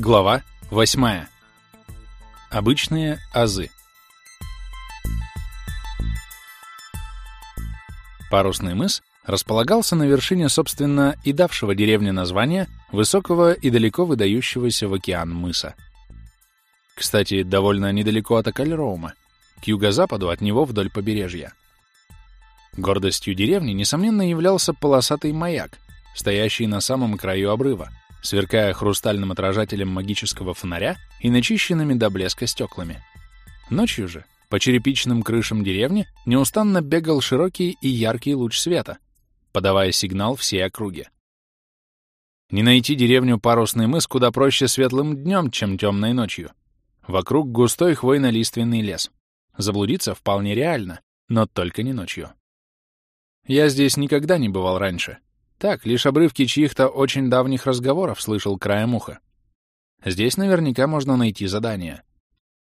Глава 8. Обычные азы. Парусный мыс располагался на вершине, собственно, и давшего деревне название высокого и далеко выдающегося в океан мыса. Кстати, довольно недалеко от Акальроума, к юго-западу от него вдоль побережья. Гордостью деревни, несомненно, являлся полосатый маяк, стоящий на самом краю обрыва, сверкая хрустальным отражателем магического фонаря и начищенными до блеска стеклами. Ночью же по черепичным крышам деревни неустанно бегал широкий и яркий луч света, подавая сигнал всей округе. Не найти деревню Парусный мыс куда проще светлым днем, чем темной ночью. Вокруг густой хвойно-лиственный лес. Заблудиться вполне реально, но только не ночью. Я здесь никогда не бывал раньше, так, лишь обрывки чьих-то очень давних разговоров слышал краем уха. Здесь наверняка можно найти задания.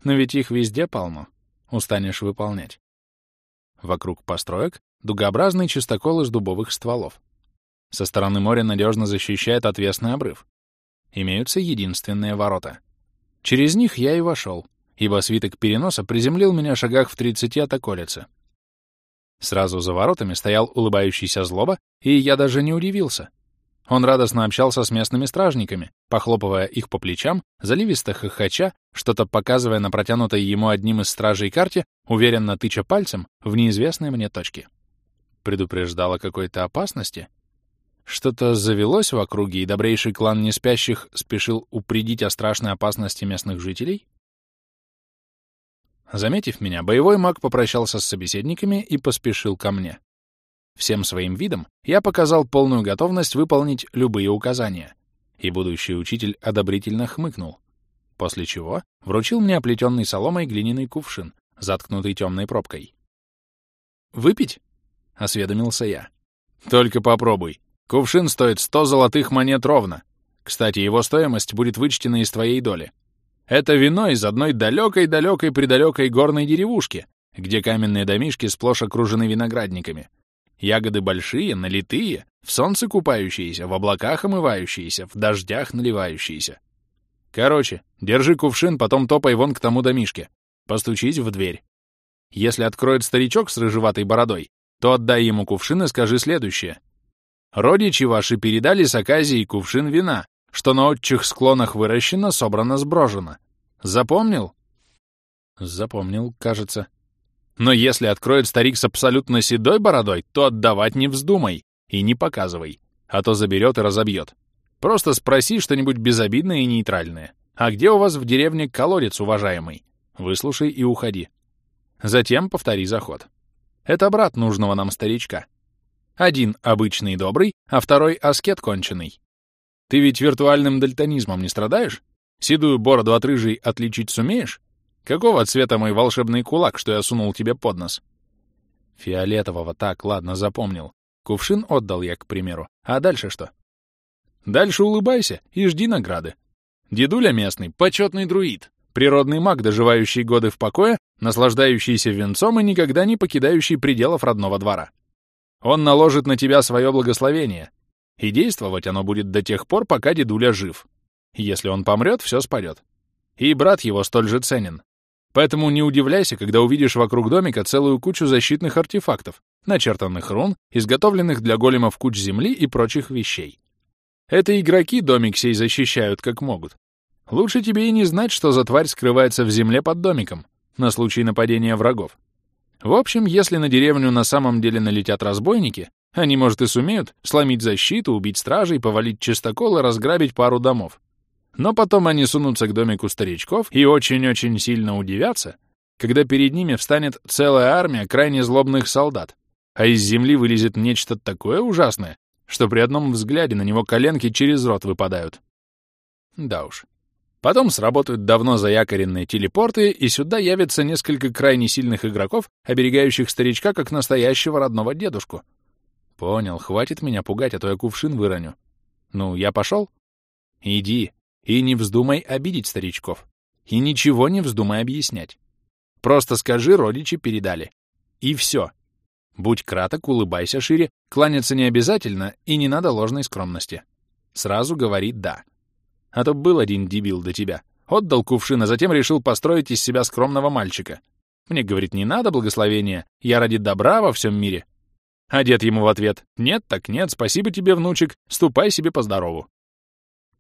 Но ведь их везде полно. Устанешь выполнять. Вокруг построек дугообразный чистокол из дубовых стволов. Со стороны моря надежно защищает отвесный обрыв. Имеются единственные ворота. Через них я и вошел, ибо свиток переноса приземлил меня шагах в 30 от околицы. Сразу за воротами стоял улыбающийся злоба, и я даже не удивился. Он радостно общался с местными стражниками, похлопывая их по плечам, заливисто хохоча, что-то показывая на протянутой ему одним из стражей карте, уверенно тыча пальцем в неизвестные мне точки. Предупреждало какой-то опасности? Что-то завелось в округе, и добрейший клан неспящих спешил упредить о страшной опасности местных жителей? Заметив меня, боевой маг попрощался с собеседниками и поспешил ко мне. Всем своим видом я показал полную готовность выполнить любые указания, и будущий учитель одобрительно хмыкнул, после чего вручил мне оплетенный соломой глиняный кувшин, заткнутый темной пробкой. «Выпить?» — осведомился я. «Только попробуй. Кувшин стоит сто золотых монет ровно. Кстати, его стоимость будет вычтена из твоей доли. Это вино из одной далекой-далекой-предалекой горной деревушки, где каменные домишки сплошь окружены виноградниками. Ягоды большие, налитые, в солнце купающиеся, в облаках омывающиеся, в дождях наливающиеся. Короче, держи кувшин, потом топай вон к тому домишке. Постучись в дверь. Если откроет старичок с рыжеватой бородой, то отдай ему кувшин и скажи следующее. Родичи ваши передали с оказией кувшин вина, что на отчих склонах выращено, собрано, сброжено. Запомнил? Запомнил, кажется. Но если откроет старик с абсолютно седой бородой, то отдавать не вздумай и не показывай, а то заберет и разобьет. Просто спроси что-нибудь безобидное и нейтральное. А где у вас в деревне колодец, уважаемый? Выслушай и уходи. Затем повтори заход. Это брат нужного нам старичка. Один обычный добрый, а второй аскет конченый. Ты ведь виртуальным дальтонизмом не страдаешь? Седую бороду от рыжей отличить сумеешь? Какого цвета мой волшебный кулак, что я сунул тебе под нос? Фиолетового, так, ладно, запомнил. Кувшин отдал я, к примеру. А дальше что? Дальше улыбайся и жди награды. Дедуля местный, почетный друид, природный маг, доживающий годы в покое, наслаждающийся венцом и никогда не покидающий пределов родного двора. Он наложит на тебя свое благословение, и действовать оно будет до тех пор, пока дедуля жив. Если он помрет, все спадет. И брат его столь же ценен. Поэтому не удивляйся, когда увидишь вокруг домика целую кучу защитных артефактов, начертанных рун, изготовленных для големов куч земли и прочих вещей. Это игроки домик сей защищают как могут. Лучше тебе и не знать, что за тварь скрывается в земле под домиком, на случай нападения врагов. В общем, если на деревню на самом деле налетят разбойники, они, может, и сумеют сломить защиту, убить стражей, повалить чистокол и разграбить пару домов. Но потом они сунутся к домику старичков и очень-очень сильно удивятся, когда перед ними встанет целая армия крайне злобных солдат, а из земли вылезет нечто такое ужасное, что при одном взгляде на него коленки через рот выпадают. Да уж. Потом сработают давно заякоренные телепорты, и сюда явится несколько крайне сильных игроков, оберегающих старичка как настоящего родного дедушку, Понял, хватит меня пугать, а то я кувшин выроню. Ну, я пошел? Иди. И не вздумай обидеть старичков. И ничего не вздумай объяснять. Просто скажи, родичи передали. И все. Будь краток, улыбайся шире, кланяться не обязательно и не надо ложной скромности. Сразу говори «да». А то был один дебил до тебя. Отдал кувшин, а затем решил построить из себя скромного мальчика. Мне, говорит, не надо благословения, я ради добра во всем мире. А дед ему в ответ, нет так нет, спасибо тебе, внучек, ступай себе по здорову.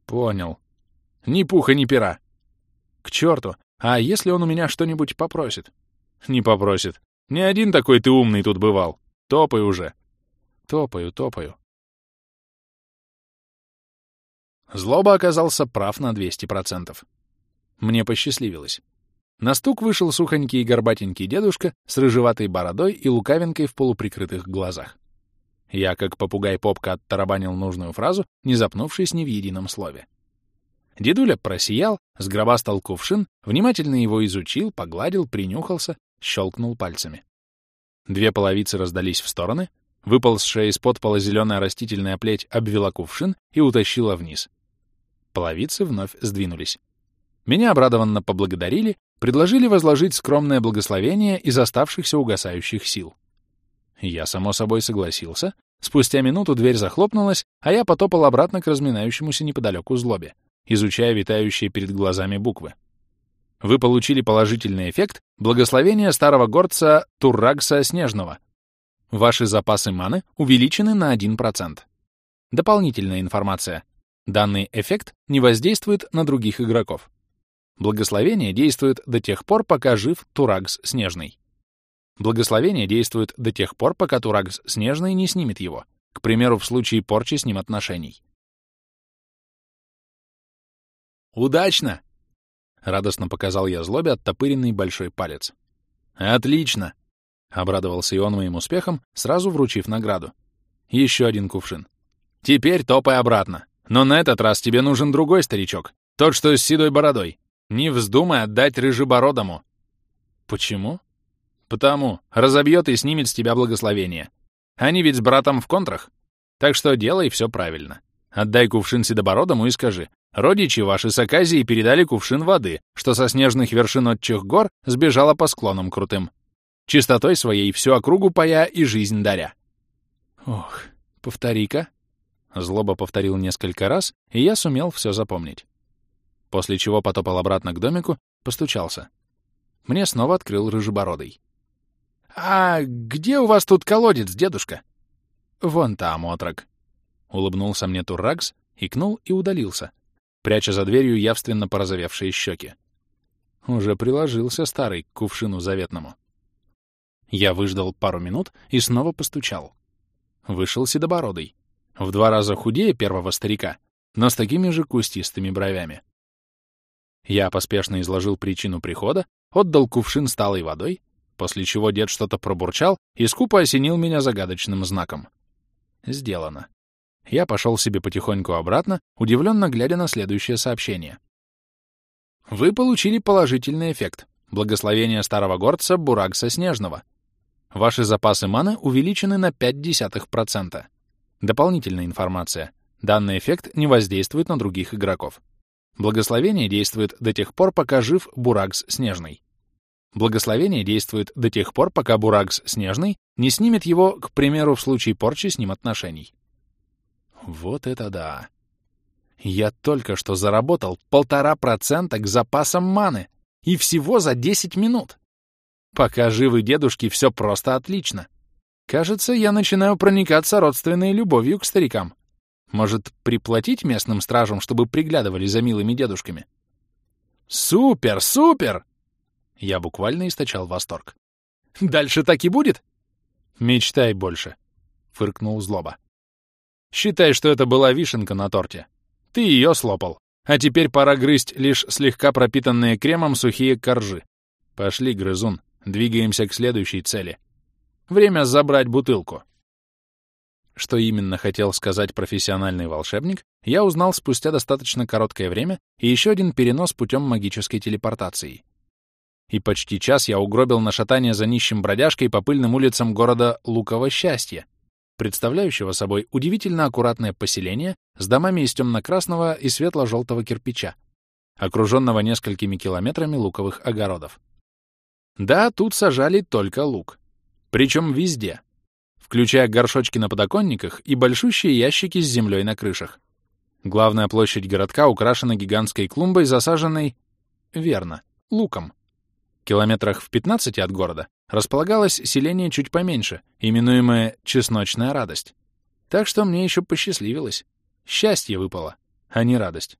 Понял. Ни пуха, ни пера. К черту, а если он у меня что-нибудь попросит? Не попросит. Ни один такой ты умный тут бывал. Топай уже. Топаю, топаю. Злоба оказался прав на 200%. Мне посчастливилось. На стук вышел сухонький и горбатенький дедушка с рыжеватой бородой и лукавинкой в полуприкрытых глазах. Я, как попугай-попка, оттарабанил нужную фразу, не запнувшись ни в едином слове. Дедуля просиял, сгробастал кувшин, внимательно его изучил, погладил, принюхался, щелкнул пальцами. Две половицы раздались в стороны, выползшая из-под пола зеленая растительная плеть обвела кувшин и утащила вниз. Половицы вновь сдвинулись. Меня обрадованно поблагодарили, предложили возложить скромное благословение из оставшихся угасающих сил. Я, само собой, согласился. Спустя минуту дверь захлопнулась, а я потопал обратно к разминающемуся неподалеку злобе, изучая витающие перед глазами буквы. Вы получили положительный эффект благословения старого горца Туррагса Снежного. Ваши запасы маны увеличены на 1%. Дополнительная информация. Данный эффект не воздействует на других игроков. Благословение действует до тех пор, пока жив Турагс Снежный. Благословение действует до тех пор, пока Турагс Снежный не снимет его, к примеру, в случае порчи с ним отношений. «Удачно!» — радостно показал я злобе оттопыренный большой палец. «Отлично!» — обрадовался и он моим успехом, сразу вручив награду. Еще один кувшин. «Теперь топай обратно. Но на этот раз тебе нужен другой старичок, тот, что с седой бородой. Не вздумай отдать рыжебородому. Почему? Потому. Разобьет и снимет с тебя благословение. Они ведь с братом в контрах. Так что делай все правильно. Отдай кувшин седобородому и скажи, родичи ваши с Аказии передали кувшин воды, что со снежных вершин отчих гор сбежала по склонам крутым. Чистотой своей всю округу пая и жизнь даря. Ох, повтори-ка. Злоба повторил несколько раз, и я сумел все запомнить после чего потопал обратно к домику, постучался. Мне снова открыл рыжебородый. «А где у вас тут колодец, дедушка?» «Вон там, отрок». Улыбнулся мне Турракс, икнул и удалился, пряча за дверью явственно порозовевшие щеки. Уже приложился старый к кувшину заветному. Я выждал пару минут и снова постучал. Вышел седобородый, в два раза худее первого старика, но с такими же кустистыми бровями. Я поспешно изложил причину прихода, отдал кувшин с водой, после чего дед что-то пробурчал и скупо осенил меня загадочным знаком. Сделано. Я пошел себе потихоньку обратно, удивленно глядя на следующее сообщение. Вы получили положительный эффект. Благословение старого горца Буракса Снежного. Ваши запасы маны увеличены на 0,5%. Дополнительная информация. Данный эффект не воздействует на других игроков. Благословение действует до тех пор, пока жив Буракс Снежный. Благословение действует до тех пор, пока Буракс Снежный не снимет его, к примеру, в случае порчи с ним отношений. Вот это да! Я только что заработал полтора процента к запасам маны. И всего за 10 минут. Пока живы дедушки, все просто отлично. Кажется, я начинаю проникаться родственной любовью к старикам. Может, приплатить местным стражам, чтобы приглядывали за милыми дедушками? Супер, супер! Я буквально источал восторг. Дальше так и будет? Мечтай больше, фыркнул злоба. Считай, что это была вишенка на торте. Ты ее слопал, а теперь пора грызть лишь слегка пропитанные кремом сухие коржи. Пошли, грызун, двигаемся к следующей цели. Время забрать бутылку. Что именно хотел сказать профессиональный волшебник, я узнал спустя достаточно короткое время и еще один перенос путем магической телепортации. И почти час я угробил на шатание за нищим бродяжкой по пыльным улицам города Луково Счастье, представляющего собой удивительно аккуратное поселение с домами из темно-красного и светло-желтого кирпича, окруженного несколькими километрами луковых огородов. Да, тут сажали только лук. Причем везде — включая горшочки на подоконниках и большущие ящики с землей на крышах. Главная площадь городка украшена гигантской клумбой, засаженной... Верно, луком. Километрах в 15 от города располагалось селение чуть поменьше, именуемое «Чесночная радость». Так что мне еще посчастливилось. Счастье выпало, а не радость.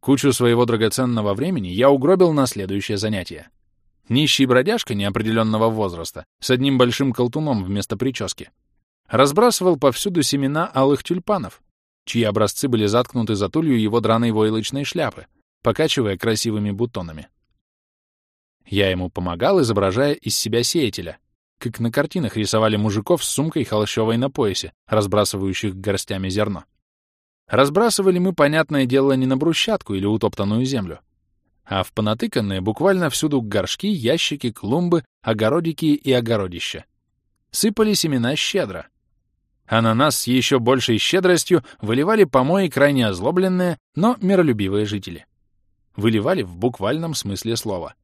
Кучу своего драгоценного времени я угробил на следующее занятие. Нищий бродяжка неопределенного возраста с одним большим колтуном вместо прически разбрасывал повсюду семена алых тюльпанов, чьи образцы были заткнуты за тулью его драной войлочной шляпы, покачивая красивыми бутонами. Я ему помогал, изображая из себя сеятеля, как на картинах рисовали мужиков с сумкой холщовой на поясе, разбрасывающих горстями зерно. Разбрасывали мы, понятное дело, не на брусчатку или утоптанную землю, а в понатыканные буквально всюду горшки, ящики, клумбы, огородики и огородища. Сыпали семена щедро. А на нас с еще большей щедростью выливали помои крайне озлобленные, но миролюбивые жители. Выливали в буквальном смысле слова.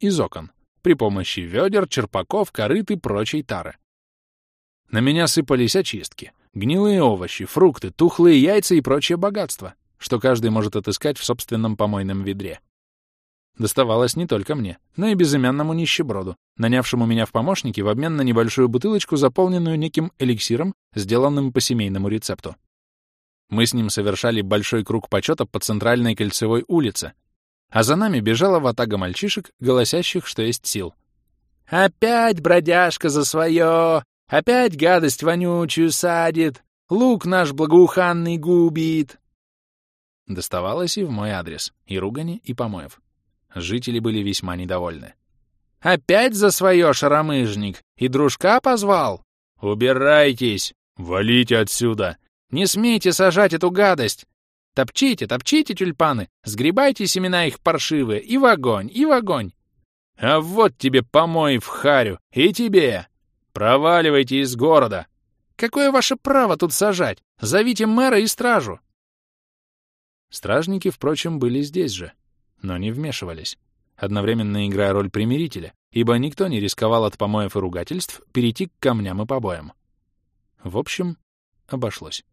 Из окон, при помощи ведер, черпаков, корыт и прочей тары. На меня сыпались очистки — Гнилые овощи, фрукты, тухлые яйца и прочее богатство, что каждый может отыскать в собственном помойном ведре. Доставалось не только мне, но и безымянному нищеброду, нанявшему меня в помощники в обмен на небольшую бутылочку, заполненную неким эликсиром, сделанным по семейному рецепту. Мы с ним совершали большой круг почета по центральной кольцевой улице, а за нами бежала ватага мальчишек, голосящих, что есть сил. «Опять бродяжка за свое! Опять гадость вонючую садит, лук наш благоуханный губит. Доставалось и в мой адрес, и ругани, и помоев. Жители были весьма недовольны. «Опять за свое, шаромыжник! И дружка позвал? Убирайтесь! Валите отсюда! Не смейте сажать эту гадость! Топчите, топчите тюльпаны, сгребайте семена их паршивые, и в огонь, и в огонь! А вот тебе помой в харю, и тебе!» «Проваливайте из города! Какое ваше право тут сажать? Зовите мэра и стражу!» Стражники, впрочем, были здесь же, но не вмешивались, одновременно играя роль примирителя, ибо никто не рисковал от помоев и ругательств перейти к камням и побоям. В общем, обошлось.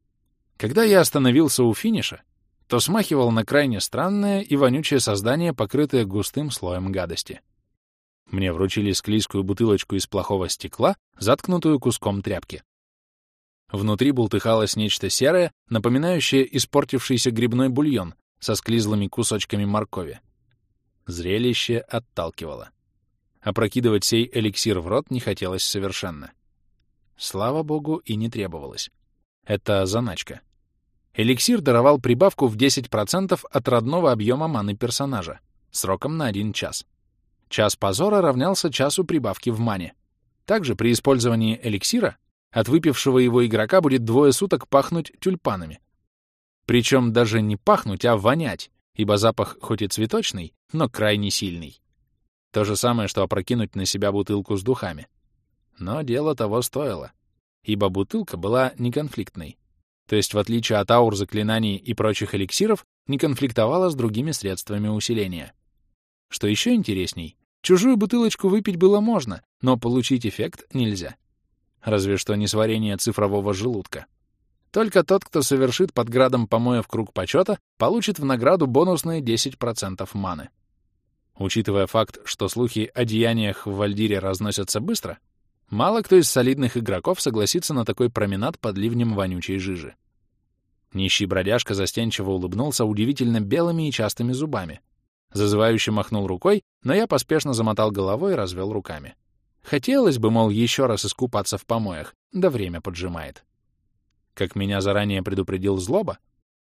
Когда я остановился у финиша, то смахивал на крайне странное и вонючее создание, покрытое густым слоем гадости. Мне вручили склизкую бутылочку из плохого стекла, заткнутую куском тряпки. Внутри бултыхалось нечто серое, напоминающее испортившийся грибной бульон со склизлыми кусочками моркови. Зрелище отталкивало. Опрокидывать сей эликсир в рот не хотелось совершенно. Слава богу, и не требовалось. Это заначка. Эликсир даровал прибавку в 10% от родного объема маны персонажа, сроком на один час. Час позора равнялся часу прибавки в мане. Также при использовании эликсира от выпившего его игрока будет двое суток пахнуть тюльпанами. Причем даже не пахнуть, а вонять, ибо запах хоть и цветочный, но крайне сильный. То же самое, что опрокинуть на себя бутылку с духами. Но дело того стоило, ибо бутылка была неконфликтной. То есть, в отличие от аур заклинаний и прочих эликсиров, не конфликтовала с другими средствами усиления. Что еще интересней, чужую бутылочку выпить было можно, но получить эффект нельзя. Разве что несварение цифрового желудка. Только тот, кто совершит под градом помоев круг почета, получит в награду бонусные 10% маны. Учитывая факт, что слухи о деяниях в Вальдире разносятся быстро, мало кто из солидных игроков согласится на такой променад под ливнем вонючей жижи. Нищий бродяжка застенчиво улыбнулся удивительно белыми и частыми зубами, Зазывающе махнул рукой, но я поспешно замотал головой и развел руками. Хотелось бы, мол, еще раз искупаться в помоях, да время поджимает. Как меня заранее предупредил злоба,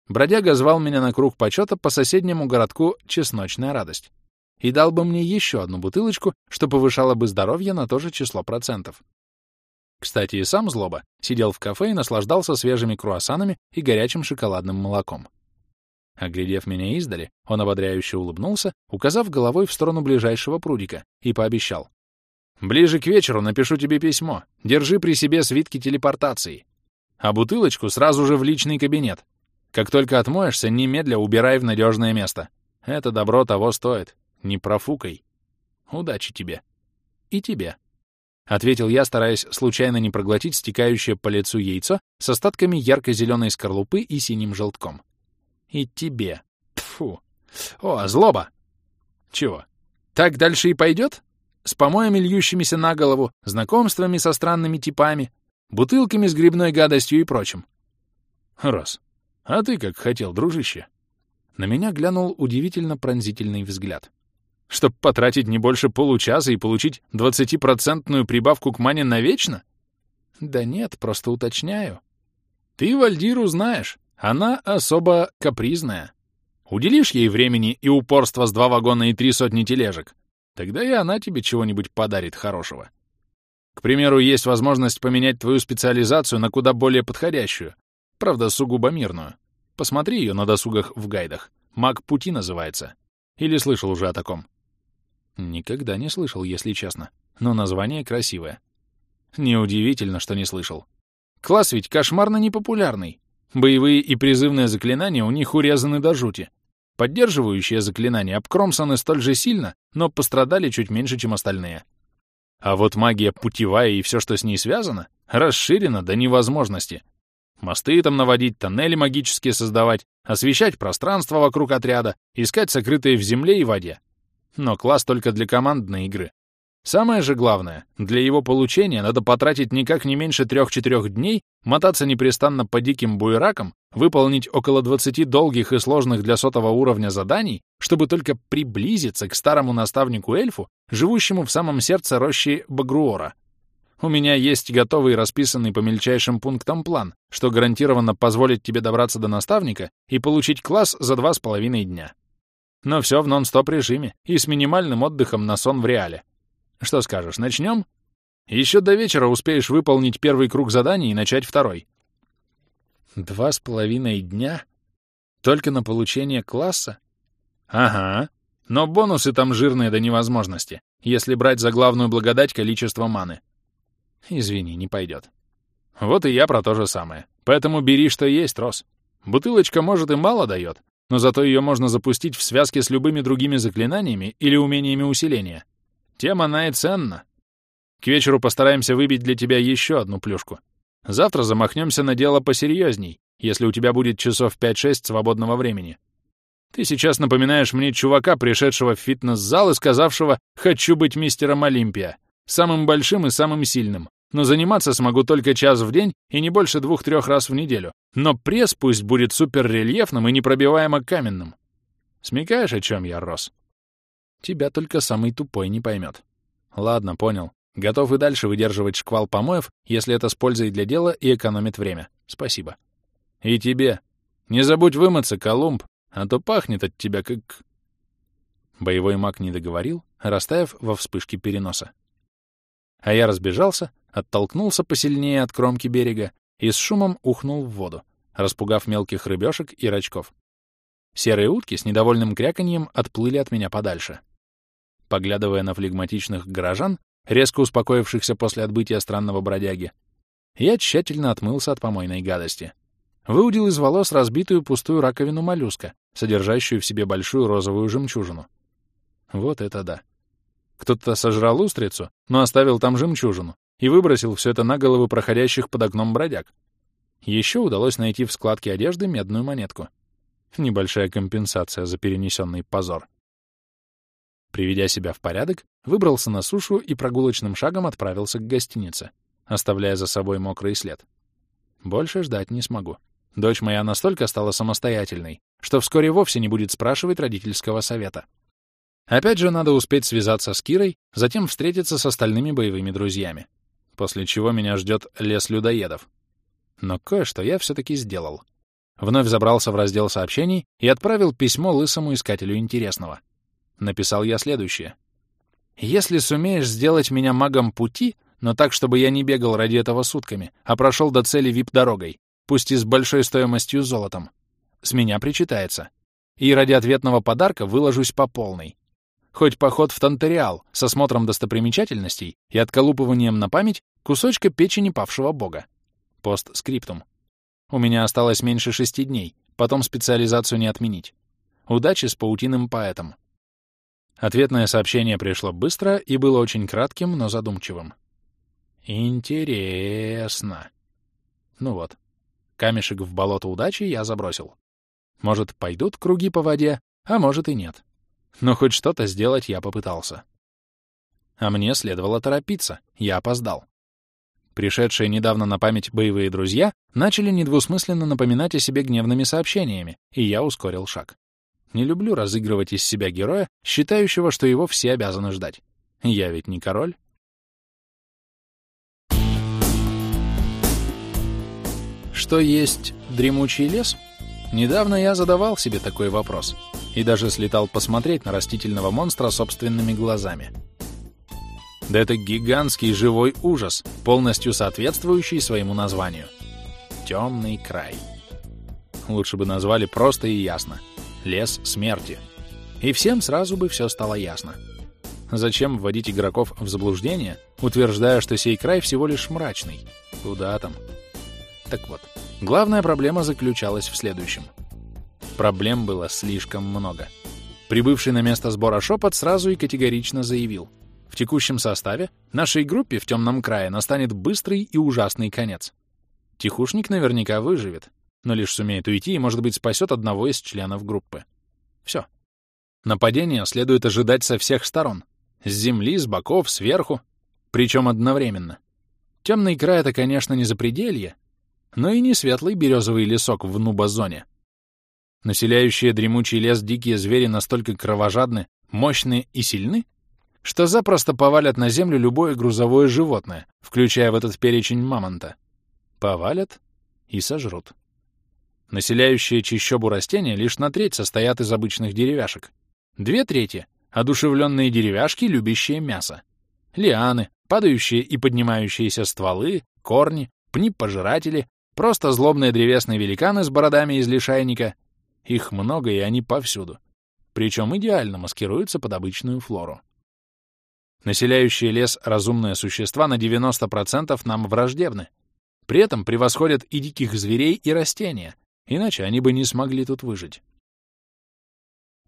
бродяга звал меня на круг почета по соседнему городку «Чесночная радость» и дал бы мне еще одну бутылочку, что повышало бы здоровье на то же число процентов. Кстати, и сам Злоба сидел в кафе и наслаждался свежими круассанами и горячим шоколадным молоком. Оглядев меня издали, он ободряюще улыбнулся, указав головой в сторону ближайшего прудика, и пообещал. «Ближе к вечеру напишу тебе письмо. Держи при себе свитки телепортации. А бутылочку сразу же в личный кабинет. Как только отмоешься, немедля убирай в надежное место. Это добро того стоит. Не профукай. Удачи тебе. И тебе». — ответил я, стараясь случайно не проглотить стекающее по лицу яйцо с остатками ярко-зеленой скорлупы и синим желтком. И тебе. Тфу. О, злоба! Чего? Так дальше и пойдет? С помоями, льющимися на голову, знакомствами со странными типами, бутылками с грибной гадостью и прочим. Рос, а ты как хотел, дружище? На меня глянул удивительно пронзительный взгляд. Чтоб потратить не больше получаса и получить двадцатипроцентную прибавку к мане навечно? Да нет, просто уточняю. Ты Вальдиру знаешь, она особо капризная. Уделишь ей времени и упорства с два вагона и три сотни тележек, тогда и она тебе чего-нибудь подарит хорошего. К примеру, есть возможность поменять твою специализацию на куда более подходящую, правда, сугубо мирную. Посмотри ее на досугах в гайдах. Маг пути называется. Или слышал уже о таком? Никогда не слышал, если честно. Но название красивое. Неудивительно, что не слышал. Класс ведь кошмарно непопулярный. Боевые и призывные заклинания у них урезаны до жути. Поддерживающие заклинания обкромсаны столь же сильно, но пострадали чуть меньше, чем остальные. А вот магия путевая и все, что с ней связано, расширена до невозможности. Мосты там наводить, тоннели магические создавать, освещать пространство вокруг отряда, искать сокрытые в земле и воде. Но класс только для командной игры. Самое же главное, для его получения надо потратить никак не меньше трех-четырех дней, мотаться непрестанно по диким буеракам, выполнить около 20 долгих и сложных для сотого уровня заданий, чтобы только приблизиться к старому наставнику-эльфу, живущему в самом сердце рощи Багруора. У меня есть готовый расписанный по мельчайшим пунктам план, что гарантированно позволит тебе добраться до наставника и получить класс за два с половиной дня. Но все в нон-стоп режиме и с минимальным отдыхом на сон в реале. Что скажешь, начнем? Еще до вечера успеешь выполнить первый круг заданий и начать второй. Два с половиной дня? Только на получение класса? Ага. Но бонусы там жирные до невозможности, если брать за главную благодать количество маны. Извини, не пойдет. Вот и я про то же самое. Поэтому бери, что есть, Рос. Бутылочка, может, и мало дает, но зато ее можно запустить в связке с любыми другими заклинаниями или умениями усиления. Тем она и ценна. К вечеру постараемся выбить для тебя еще одну плюшку. Завтра замахнемся на дело посерьезней, если у тебя будет часов 5-6 свободного времени. Ты сейчас напоминаешь мне чувака, пришедшего в фитнес-зал и сказавшего «хочу быть мистером Олимпия», самым большим и самым сильным, но заниматься смогу только час в день и не больше двух-трех раз в неделю. Но пресс пусть будет суперрельефным и непробиваемо каменным. Смекаешь, о чем я, Рос? Тебя только самый тупой не поймет. Ладно, понял. Готов и дальше выдерживать шквал помоев, если это с пользой для дела и экономит время. Спасибо. И тебе. Не забудь вымыться, Колумб, а то пахнет от тебя как... Боевой маг не договорил, растаяв во вспышке переноса. А я разбежался, оттолкнулся посильнее от кромки берега и с шумом ухнул в воду, распугав мелких рыбешек и рачков. Серые утки с недовольным кряканьем отплыли от меня подальше. Поглядывая на флегматичных горожан, резко успокоившихся после отбытия странного бродяги, я тщательно отмылся от помойной гадости. Выудил из волос разбитую пустую раковину моллюска, содержащую в себе большую розовую жемчужину. Вот это да. Кто-то сожрал устрицу, но оставил там жемчужину и выбросил все это на головы проходящих под окном бродяг. Еще удалось найти в складке одежды медную монетку. Небольшая компенсация за перенесенный позор. Приведя себя в порядок, выбрался на сушу и прогулочным шагом отправился к гостинице, оставляя за собой мокрый след. Больше ждать не смогу. Дочь моя настолько стала самостоятельной, что вскоре вовсе не будет спрашивать родительского совета. Опять же, надо успеть связаться с Кирой, затем встретиться с остальными боевыми друзьями. После чего меня ждет лес людоедов. Но кое-что я все-таки сделал. Вновь забрался в раздел сообщений и отправил письмо лысому искателю интересного — Написал я следующее. «Если сумеешь сделать меня магом пути, но так, чтобы я не бегал ради этого сутками, а прошел до цели вип-дорогой, пусть и с большой стоимостью золотом, с меня причитается. И ради ответного подарка выложусь по полной. Хоть поход в Тантериал с осмотром достопримечательностей и отколупыванием на память кусочка печени павшего бога. Постскриптум. У меня осталось меньше шести дней, потом специализацию не отменить. Удачи с паутиным поэтом. Ответное сообщение пришло быстро и было очень кратким, но задумчивым. Интересно. Ну вот. Камешек в болото удачи я забросил. Может, пойдут круги по воде, а может и нет. Но хоть что-то сделать я попытался. А мне следовало торопиться, я опоздал. Пришедшие недавно на память боевые друзья начали недвусмысленно напоминать о себе гневными сообщениями, и я ускорил шаг. Не люблю разыгрывать из себя героя, считающего, что его все обязаны ждать. Я ведь не король. Что есть дремучий лес? Недавно я задавал себе такой вопрос и даже слетал посмотреть на растительного монстра собственными глазами. Да это гигантский живой ужас, полностью соответствующий своему названию. Темный край. Лучше бы назвали просто и ясно. Лес смерти. И всем сразу бы все стало ясно. Зачем вводить игроков в заблуждение, утверждая, что сей край всего лишь мрачный? Куда там? Так вот, главная проблема заключалась в следующем. Проблем было слишком много. Прибывший на место сбора шепот сразу и категорично заявил — в текущем составе нашей группе в темном крае настанет быстрый и ужасный конец. Тихушник наверняка выживет, но лишь сумеет уйти и, может быть, спасет одного из членов группы. Все. Нападение следует ожидать со всех сторон. С земли, с боков, сверху. Причем одновременно. Темный край — это, конечно, не запределье, но и не светлый березовый лесок в нубозоне. Населяющие дремучий лес дикие звери настолько кровожадны, мощны и сильны, что запросто повалят на землю любое грузовое животное, включая в этот перечень мамонта. Повалят и сожрут. Населяющие чищобу растения лишь на треть состоят из обычных деревяшек. Две трети — одушевленные деревяшки, любящие мясо. Лианы, падающие и поднимающиеся стволы, корни, пни-пожиратели, просто злобные древесные великаны с бородами из лишайника. Их много, и они повсюду. Причем идеально маскируются под обычную флору. Населяющие лес разумные существа на 90% нам враждебны. При этом превосходят и диких зверей, и растения, иначе они бы не смогли тут выжить.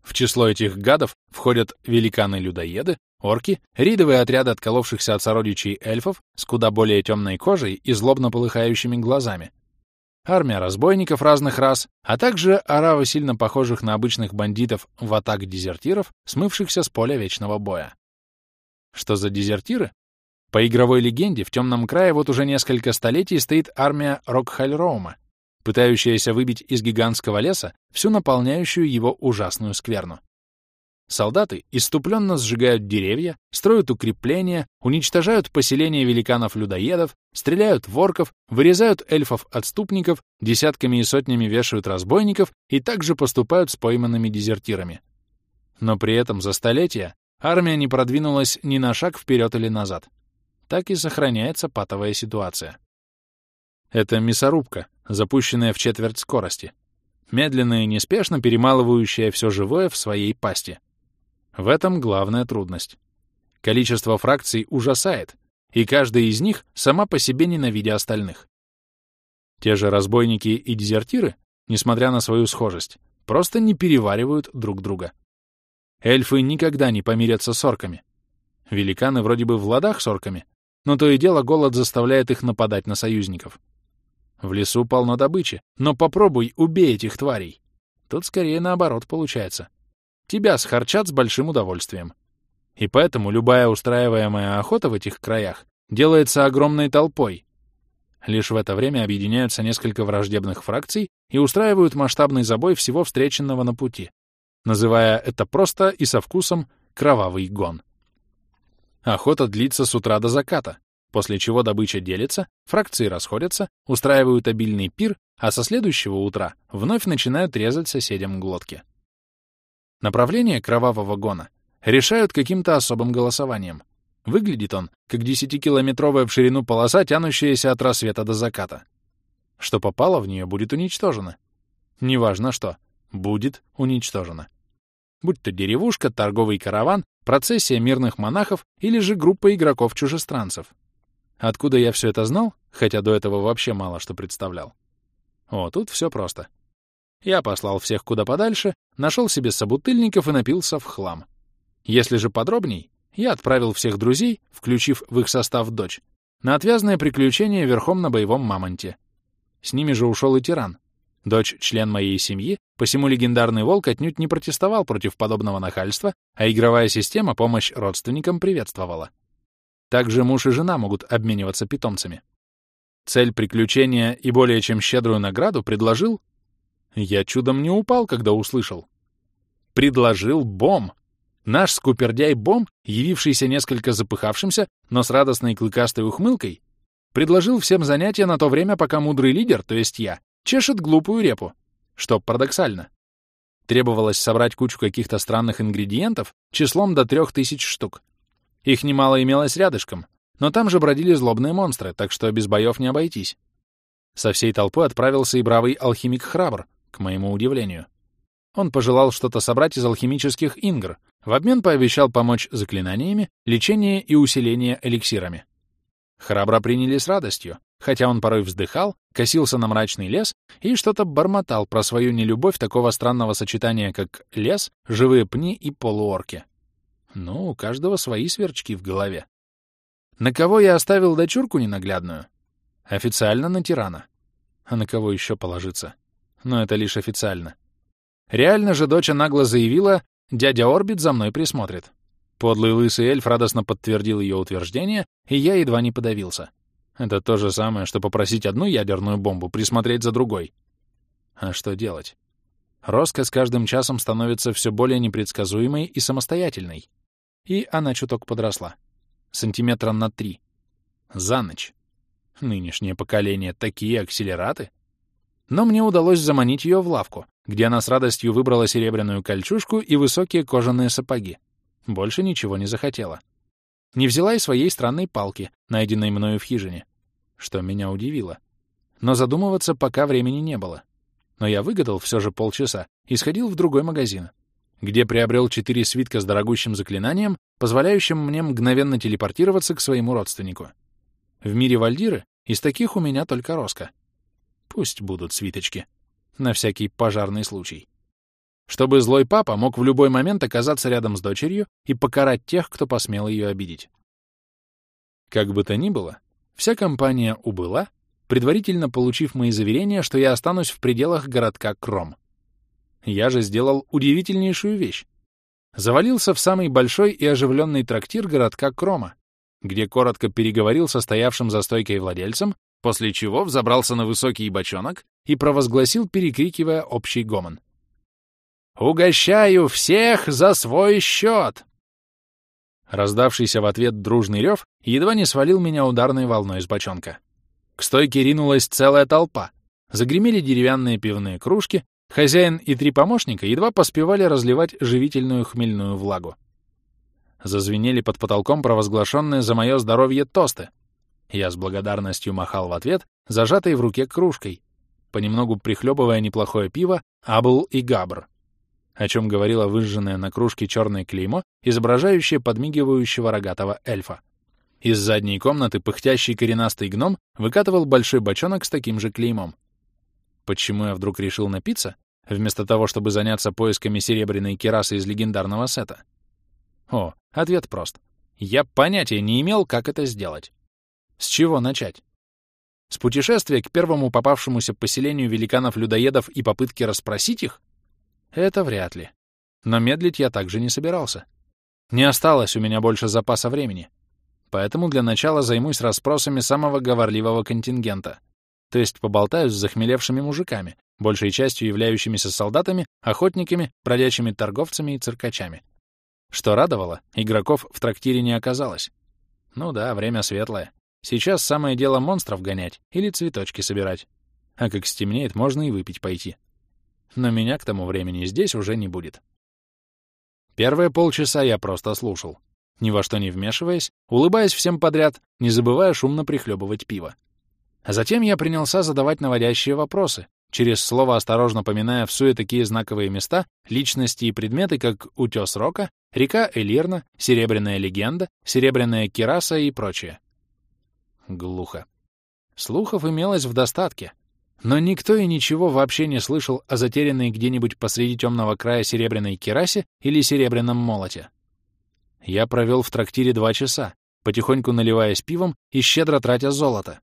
В число этих гадов входят великаны-людоеды, орки, ридовые отряды отколовшихся от сородичей эльфов с куда более темной кожей и злобно полыхающими глазами, армия разбойников разных рас, а также оравы сильно похожих на обычных бандитов в атак дезертиров, смывшихся с поля вечного боя. Что за дезертиры? По игровой легенде, в темном крае вот уже несколько столетий стоит армия Рокхальроума, пытающаяся выбить из гигантского леса всю наполняющую его ужасную скверну. Солдаты иступленно сжигают деревья, строят укрепления, уничтожают поселения великанов-людоедов, стреляют в орков, вырезают эльфов-отступников, десятками и сотнями вешают разбойников и также поступают с пойманными дезертирами. Но при этом за столетия Армия не продвинулась ни на шаг вперед или назад. Так и сохраняется патовая ситуация. Это мясорубка, запущенная в четверть скорости. Медленно и неспешно перемалывающая все живое в своей пасти. В этом главная трудность. Количество фракций ужасает, и каждая из них сама по себе ненавидя остальных. Те же разбойники и дезертиры, несмотря на свою схожесть, просто не переваривают друг друга. Эльфы никогда не помирятся с орками. Великаны вроде бы в ладах с орками, но то и дело голод заставляет их нападать на союзников. В лесу полно добычи, но попробуй убей этих тварей. Тут скорее наоборот получается. Тебя схарчат с большим удовольствием. И поэтому любая устраиваемая охота в этих краях делается огромной толпой. Лишь в это время объединяются несколько враждебных фракций и устраивают масштабный забой всего встреченного на пути, называя это просто и со вкусом «кровавый гон». Охота длится с утра до заката, после чего добыча делится, фракции расходятся, устраивают обильный пир, а со следующего утра вновь начинают резать соседям глотки. Направление кровавого гона решают каким-то особым голосованием. Выглядит он, как 10-километровая в ширину полоса, тянущаяся от рассвета до заката. Что попало в нее, будет уничтожено. Неважно что, будет уничтожено будь то деревушка, торговый караван, процессия мирных монахов или же группа игроков-чужестранцев. Откуда я все это знал, хотя до этого вообще мало что представлял? О, тут все просто. Я послал всех куда подальше, нашел себе собутыльников и напился в хлам. Если же подробней, я отправил всех друзей, включив в их состав дочь, на отвязное приключение верхом на боевом мамонте. С ними же ушел и тиран. Дочь — член моей семьи, посему легендарный волк отнюдь не протестовал против подобного нахальства, а игровая система помощь родственникам приветствовала. Также муж и жена могут обмениваться питомцами. Цель приключения и более чем щедрую награду предложил... Я чудом не упал, когда услышал. Предложил Бом. Наш скупердяй Бом, явившийся несколько запыхавшимся, но с радостной клыкастой ухмылкой, предложил всем занятия на то время, пока мудрый лидер, то есть я, чешет глупую репу. Что парадоксально. Требовалось собрать кучу каких-то странных ингредиентов числом до трех тысяч штук. Их немало имелось рядышком, но там же бродили злобные монстры, так что без боев не обойтись. Со всей толпой отправился и бравый алхимик Храбр, к моему удивлению. Он пожелал что-то собрать из алхимических ингр, в обмен пообещал помочь заклинаниями, лечение и усиление эликсирами. Храбро приняли с радостью, хотя он порой вздыхал, косился на мрачный лес и что-то бормотал про свою нелюбовь такого странного сочетания, как лес, живые пни и полуорки. Ну, у каждого свои сверчки в голове. На кого я оставил дочурку ненаглядную? Официально на тирана. А на кого еще положиться? Но это лишь официально. Реально же доча нагло заявила, дядя Орбит за мной присмотрит. Подлый лысый эльф радостно подтвердил ее утверждение, и я едва не подавился. Это то же самое, что попросить одну ядерную бомбу присмотреть за другой. А что делать? Роска с каждым часом становится все более непредсказуемой и самостоятельной. И она чуток подросла. Сантиметра на три. За ночь. Нынешнее поколение — такие акселераты. Но мне удалось заманить ее в лавку, где она с радостью выбрала серебряную кольчужку и высокие кожаные сапоги. Больше ничего не захотела. Не взяла и своей странной палки, найденной мною в хижине, что меня удивило. Но задумываться пока времени не было. Но я выгадал все же полчаса и сходил в другой магазин, где приобрел четыре свитка с дорогущим заклинанием, позволяющим мне мгновенно телепортироваться к своему родственнику. В мире Вальдиры из таких у меня только Роска. Пусть будут свиточки. На всякий пожарный случай. Чтобы злой папа мог в любой момент оказаться рядом с дочерью и покарать тех, кто посмел ее обидеть. Как бы то ни было, вся компания убыла, предварительно получив мои заверения, что я останусь в пределах городка Кром. Я же сделал удивительнейшую вещь. Завалился в самый большой и оживленный трактир городка Крома, где коротко переговорил со стоявшим за стойкой владельцем, после чего взобрался на высокий бочонок и провозгласил, перекрикивая общий гомон. «Угощаю всех за свой счет!» Раздавшийся в ответ дружный рев едва не свалил меня ударной волной с бочонка. К стойке ринулась целая толпа. Загремели деревянные пивные кружки, хозяин и три помощника едва поспевали разливать живительную хмельную влагу. Зазвенели под потолком провозглашенные за мое здоровье тосты. Я с благодарностью махал в ответ, зажатой в руке кружкой, понемногу прихлебывая неплохое пиво Абл и Габр, о чем говорила выжженная на кружке черное клеймо, изображающее подмигивающего рогатого эльфа. Из задней комнаты пыхтящий коренастый гном выкатывал большой бочонок с таким же клеймом. Почему я вдруг решил напиться, вместо того, чтобы заняться поисками серебряной керасы из легендарного сета? О, ответ прост. Я понятия не имел, как это сделать. С чего начать? С путешествия к первому попавшемуся поселению великанов-людоедов и попытки расспросить их? Это вряд ли. Но медлить я также не собирался. Не осталось у меня больше запаса времени. Поэтому для начала займусь расспросами самого говорливого контингента. То есть поболтаю с захмелевшими мужиками, большей частью являющимися солдатами, охотниками, бродячими торговцами и циркачами. Что радовало, игроков в трактире не оказалось. Ну да, время светлое. Сейчас самое дело монстров гонять или цветочки собирать. А как стемнеет, можно и выпить пойти. Но меня к тому времени здесь уже не будет. Первые полчаса я просто слушал, ни во что не вмешиваясь, улыбаясь всем подряд, не забывая шумно прихлебывать пиво. А затем я принялся задавать наводящие вопросы, через слово осторожно поминая в суе такие знаковые места, личности и предметы, как утес Рока, река Элирна, серебряная легенда, серебряная кираса и прочее. Глухо. Слухов имелось в достатке, но никто и ничего вообще не слышал о затерянной где-нибудь посреди темного края серебряной кирасе или серебряном молоте. Я провел в трактире два часа, потихоньку наливаясь пивом и щедро тратя золото.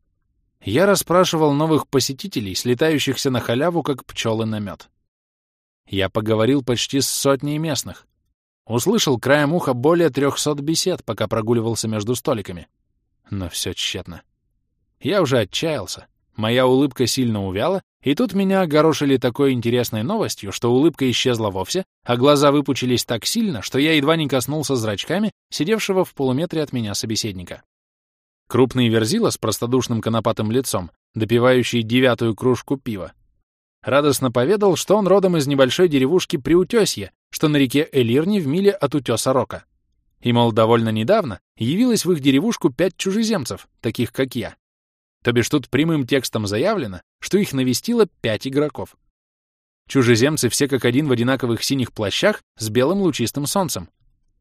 Я расспрашивал новых посетителей, слетающихся на халяву, как пчелы на мед. Я поговорил почти с сотней местных. Услышал краем уха более трехсот бесед, пока прогуливался между столиками. Но все тщетно. Я уже отчаялся. Моя улыбка сильно увяла, и тут меня огорошили такой интересной новостью, что улыбка исчезла вовсе, а глаза выпучились так сильно, что я едва не коснулся зрачками сидевшего в полуметре от меня собеседника. Крупный верзила с простодушным конопатым лицом, допивающий девятую кружку пива, радостно поведал, что он родом из небольшой деревушки Приутёсье, что на реке Элирни в миле от утёса Рока. И, мол, довольно недавно явилось в их деревушку пять чужеземцев, таких как я. То бишь тут прямым текстом заявлено, что их навестило пять игроков. Чужеземцы все как один в одинаковых синих плащах с белым лучистым солнцем.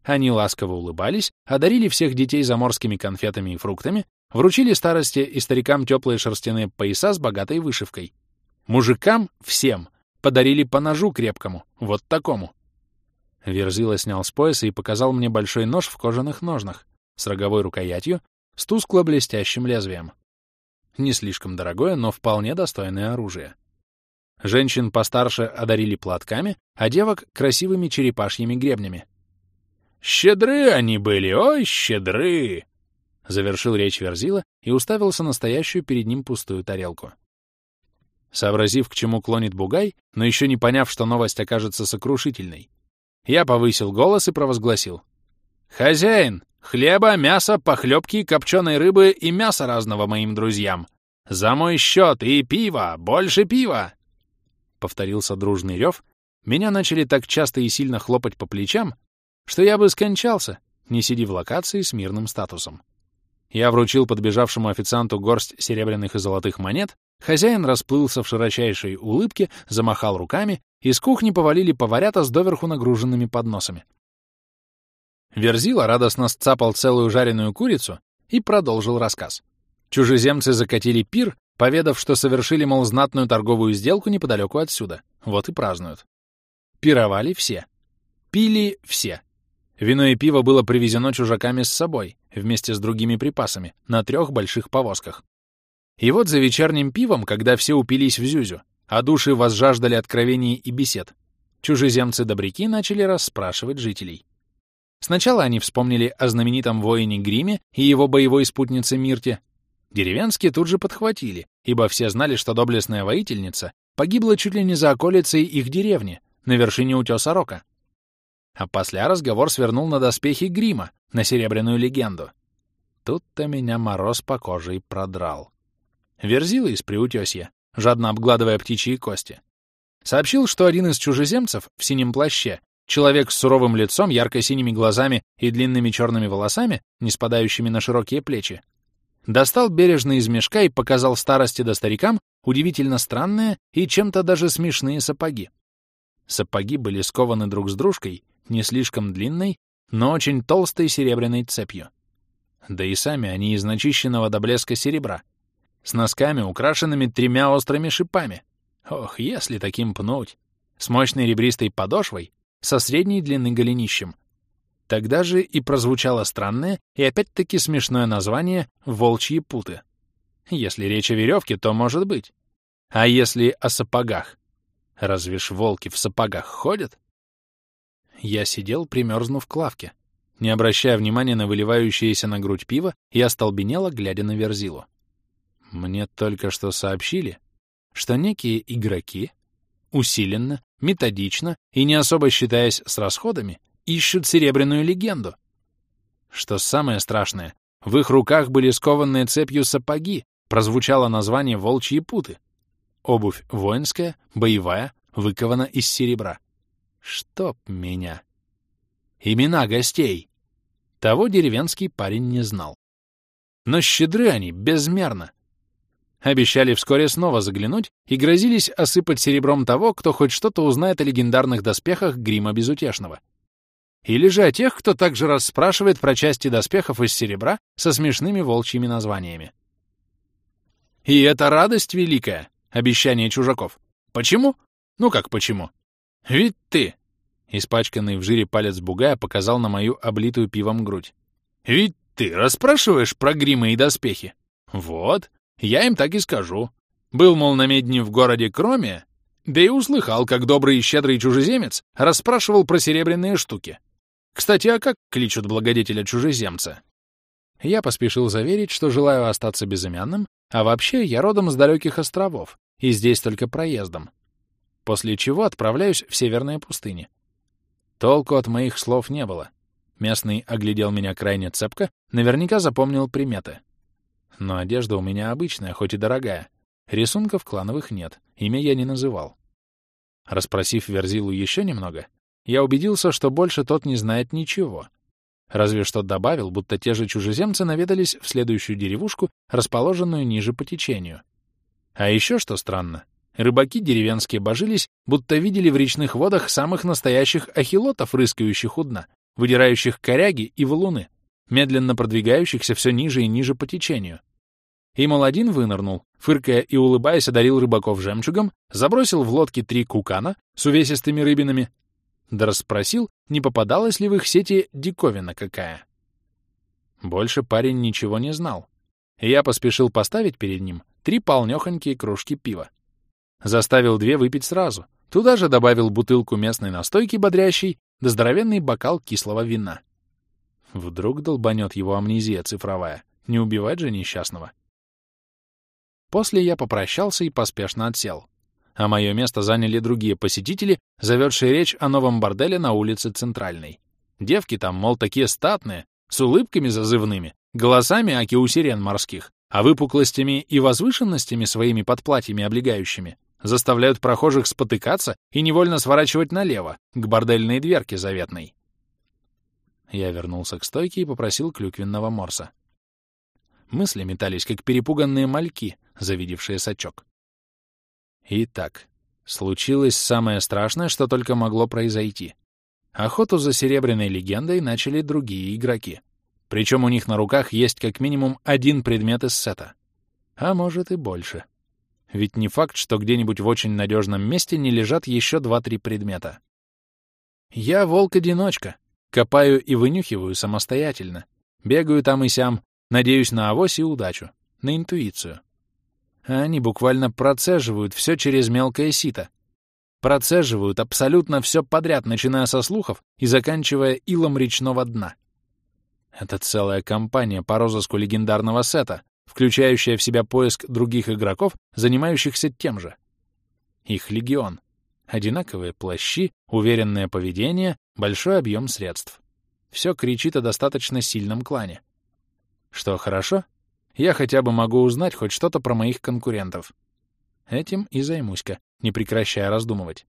Они ласково улыбались, одарили всех детей заморскими конфетами и фруктами, вручили старости и старикам теплые шерстяные пояса с богатой вышивкой. Мужикам всем подарили по ножу крепкому, вот такому. Верзила снял с пояса и показал мне большой нож в кожаных ножнах с роговой рукоятью, с тускло-блестящим лезвием. Не слишком дорогое, но вполне достойное оружие. Женщин постарше одарили платками, а девок — красивыми черепашьими гребнями. «Щедры они были, ой, щедры!» — завершил речь Верзила и уставился на стоящую перед ним пустую тарелку. Сообразив, к чему клонит Бугай, но еще не поняв, что новость окажется сокрушительной, я повысил голос и провозгласил. «Хозяин, хлеба, мяса, похлебки, копченой рыбы и мяса разного моим друзьям. За мой счет и пиво, больше пива!» Повторился дружный рев. Меня начали так часто и сильно хлопать по плечам, что я бы скончался, не сиди в локации с мирным статусом. Я вручил подбежавшему официанту горсть серебряных и золотых монет, хозяин расплылся в широчайшей улыбке, замахал руками, и с кухни повалили поварята с доверху нагруженными подносами. Верзила радостно сцапал целую жареную курицу и продолжил рассказ. Чужеземцы закатили пир, поведав, что совершили, мол, знатную торговую сделку неподалеку отсюда. Вот и празднуют. Пировали все. Пили все. Вино и пиво было привезено чужаками с собой, вместе с другими припасами, на трех больших повозках. И вот за вечерним пивом, когда все упились в Зюзю, а души возжаждали откровений и бесед, чужеземцы-добряки начали расспрашивать жителей. Сначала они вспомнили о знаменитом воине Гриме и его боевой спутнице Мирте. Деревенские тут же подхватили, ибо все знали, что доблестная воительница погибла чуть ли не за околицей их деревни, на вершине утеса Рока. А после разговор свернул на доспехи грима, на серебряную легенду. Тут-то меня мороз по коже и продрал. Верзила из Приутёсья, жадно обгладывая птичьи кости. Сообщил, что один из чужеземцев в синем плаще, человек с суровым лицом, ярко-синими глазами и длинными черными волосами, не спадающими на широкие плечи, достал бережно из мешка и показал старости до старикам удивительно странные и чем-то даже смешные сапоги. Сапоги были скованы друг с дружкой не слишком длинной, но очень толстой серебряной цепью. Да и сами они из начищенного до блеска серебра, с носками, украшенными тремя острыми шипами. Ох, если таким пнуть! С мощной ребристой подошвой, со средней длины голенищем. Тогда же и прозвучало странное и опять-таки смешное название «волчьи путы». Если речь о веревке, то может быть. А если о сапогах? Разве ж волки в сапогах ходят? Я сидел, примерзнув к лавке, не обращая внимания на выливающееся на грудь пиво, и остолбенело, глядя на Верзилу. Мне только что сообщили, что некие игроки усиленно, методично и не особо считаясь с расходами, ищут серебряную легенду. Что самое страшное, в их руках были скованные цепью сапоги, прозвучало название «волчьи путы». Обувь воинская, боевая, выкована из серебра. Чтоб меня. Имена гостей. Того деревенский парень не знал. Но щедры они безмерно. Обещали вскоре снова заглянуть и грозились осыпать серебром того, кто хоть что-то узнает о легендарных доспехах Грима Безутешного. Или же о тех, кто также расспрашивает про части доспехов из серебра со смешными волчьими названиями. И это радость великая, обещание чужаков. Почему? Ну как почему? «Ведь ты!» — испачканный в жире палец бугая показал на мою облитую пивом грудь. «Ведь ты расспрашиваешь про гримы и доспехи? Вот, я им так и скажу. Был, мол, на медне в городе Кроме, да и услыхал, как добрый и щедрый чужеземец расспрашивал про серебряные штуки. Кстати, а как кличут благодетеля-чужеземца? Я поспешил заверить, что желаю остаться безымянным, а вообще я родом с далеких островов, и здесь только проездом. После чего отправляюсь в северные пустыни. Толку от моих слов не было. Местный оглядел меня крайне цепко, наверняка запомнил приметы. Но одежда у меня обычная, хоть и дорогая. Рисунков клановых нет, имя я не называл. Распросив Верзилу еще немного, я убедился, что больше тот не знает ничего. Разве что добавил, будто те же чужеземцы наведались в следующую деревушку, расположенную ниже по течению. А еще что странно, рыбаки деревенские божились, будто видели в речных водах самых настоящих ахилотов, рыскающих у дна, выдирающих коряги и валуны, медленно продвигающихся все ниже и ниже по течению. И, мол, один вынырнул, фыркая и улыбаясь, одарил рыбаков жемчугом, забросил в лодки три кукана с увесистыми рыбинами, да расспросил, не попадалась ли в их сети диковина какая. Больше парень ничего не знал. Я поспешил поставить перед ним три полнёхонькие кружки пива. Заставил две выпить сразу. Туда же добавил бутылку местной настойки бодрящей да здоровенный бокал кислого вина. Вдруг долбанет его амнезия цифровая. Не убивать же несчастного. После я попрощался и поспешно отсел. А мое место заняли другие посетители, заведшие речь о новом борделе на улице Центральной. Девки там, мол, такие статные, с улыбками зазывными, голосами аки у сирен морских, а выпуклостями и возвышенностями своими подплатьями облегающими заставляют прохожих спотыкаться и невольно сворачивать налево, к бордельной дверке заветной. Я вернулся к стойке и попросил клюквенного морса. Мысли метались, как перепуганные мальки, завидевшие сачок. Итак, случилось самое страшное, что только могло произойти. Охоту за серебряной легендой начали другие игроки. Причем у них на руках есть как минимум один предмет из сета. А может и больше. Ведь не факт, что где-нибудь в очень надежном месте не лежат еще два-три предмета. Я волк-одиночка. Копаю и вынюхиваю самостоятельно. Бегаю там и сям, надеюсь на авось и удачу, на интуицию. А они буквально процеживают все через мелкое сито. Процеживают абсолютно все подряд, начиная со слухов и заканчивая илом речного дна. Это целая кампания по розыску легендарного сета, включающая в себя поиск других игроков, занимающихся тем же. Их легион. Одинаковые плащи, уверенное поведение, большой объем средств. Все кричит о достаточно сильном клане. Что хорошо? Я хотя бы могу узнать хоть что-то про моих конкурентов. Этим и займусь-ка, не прекращая раздумывать.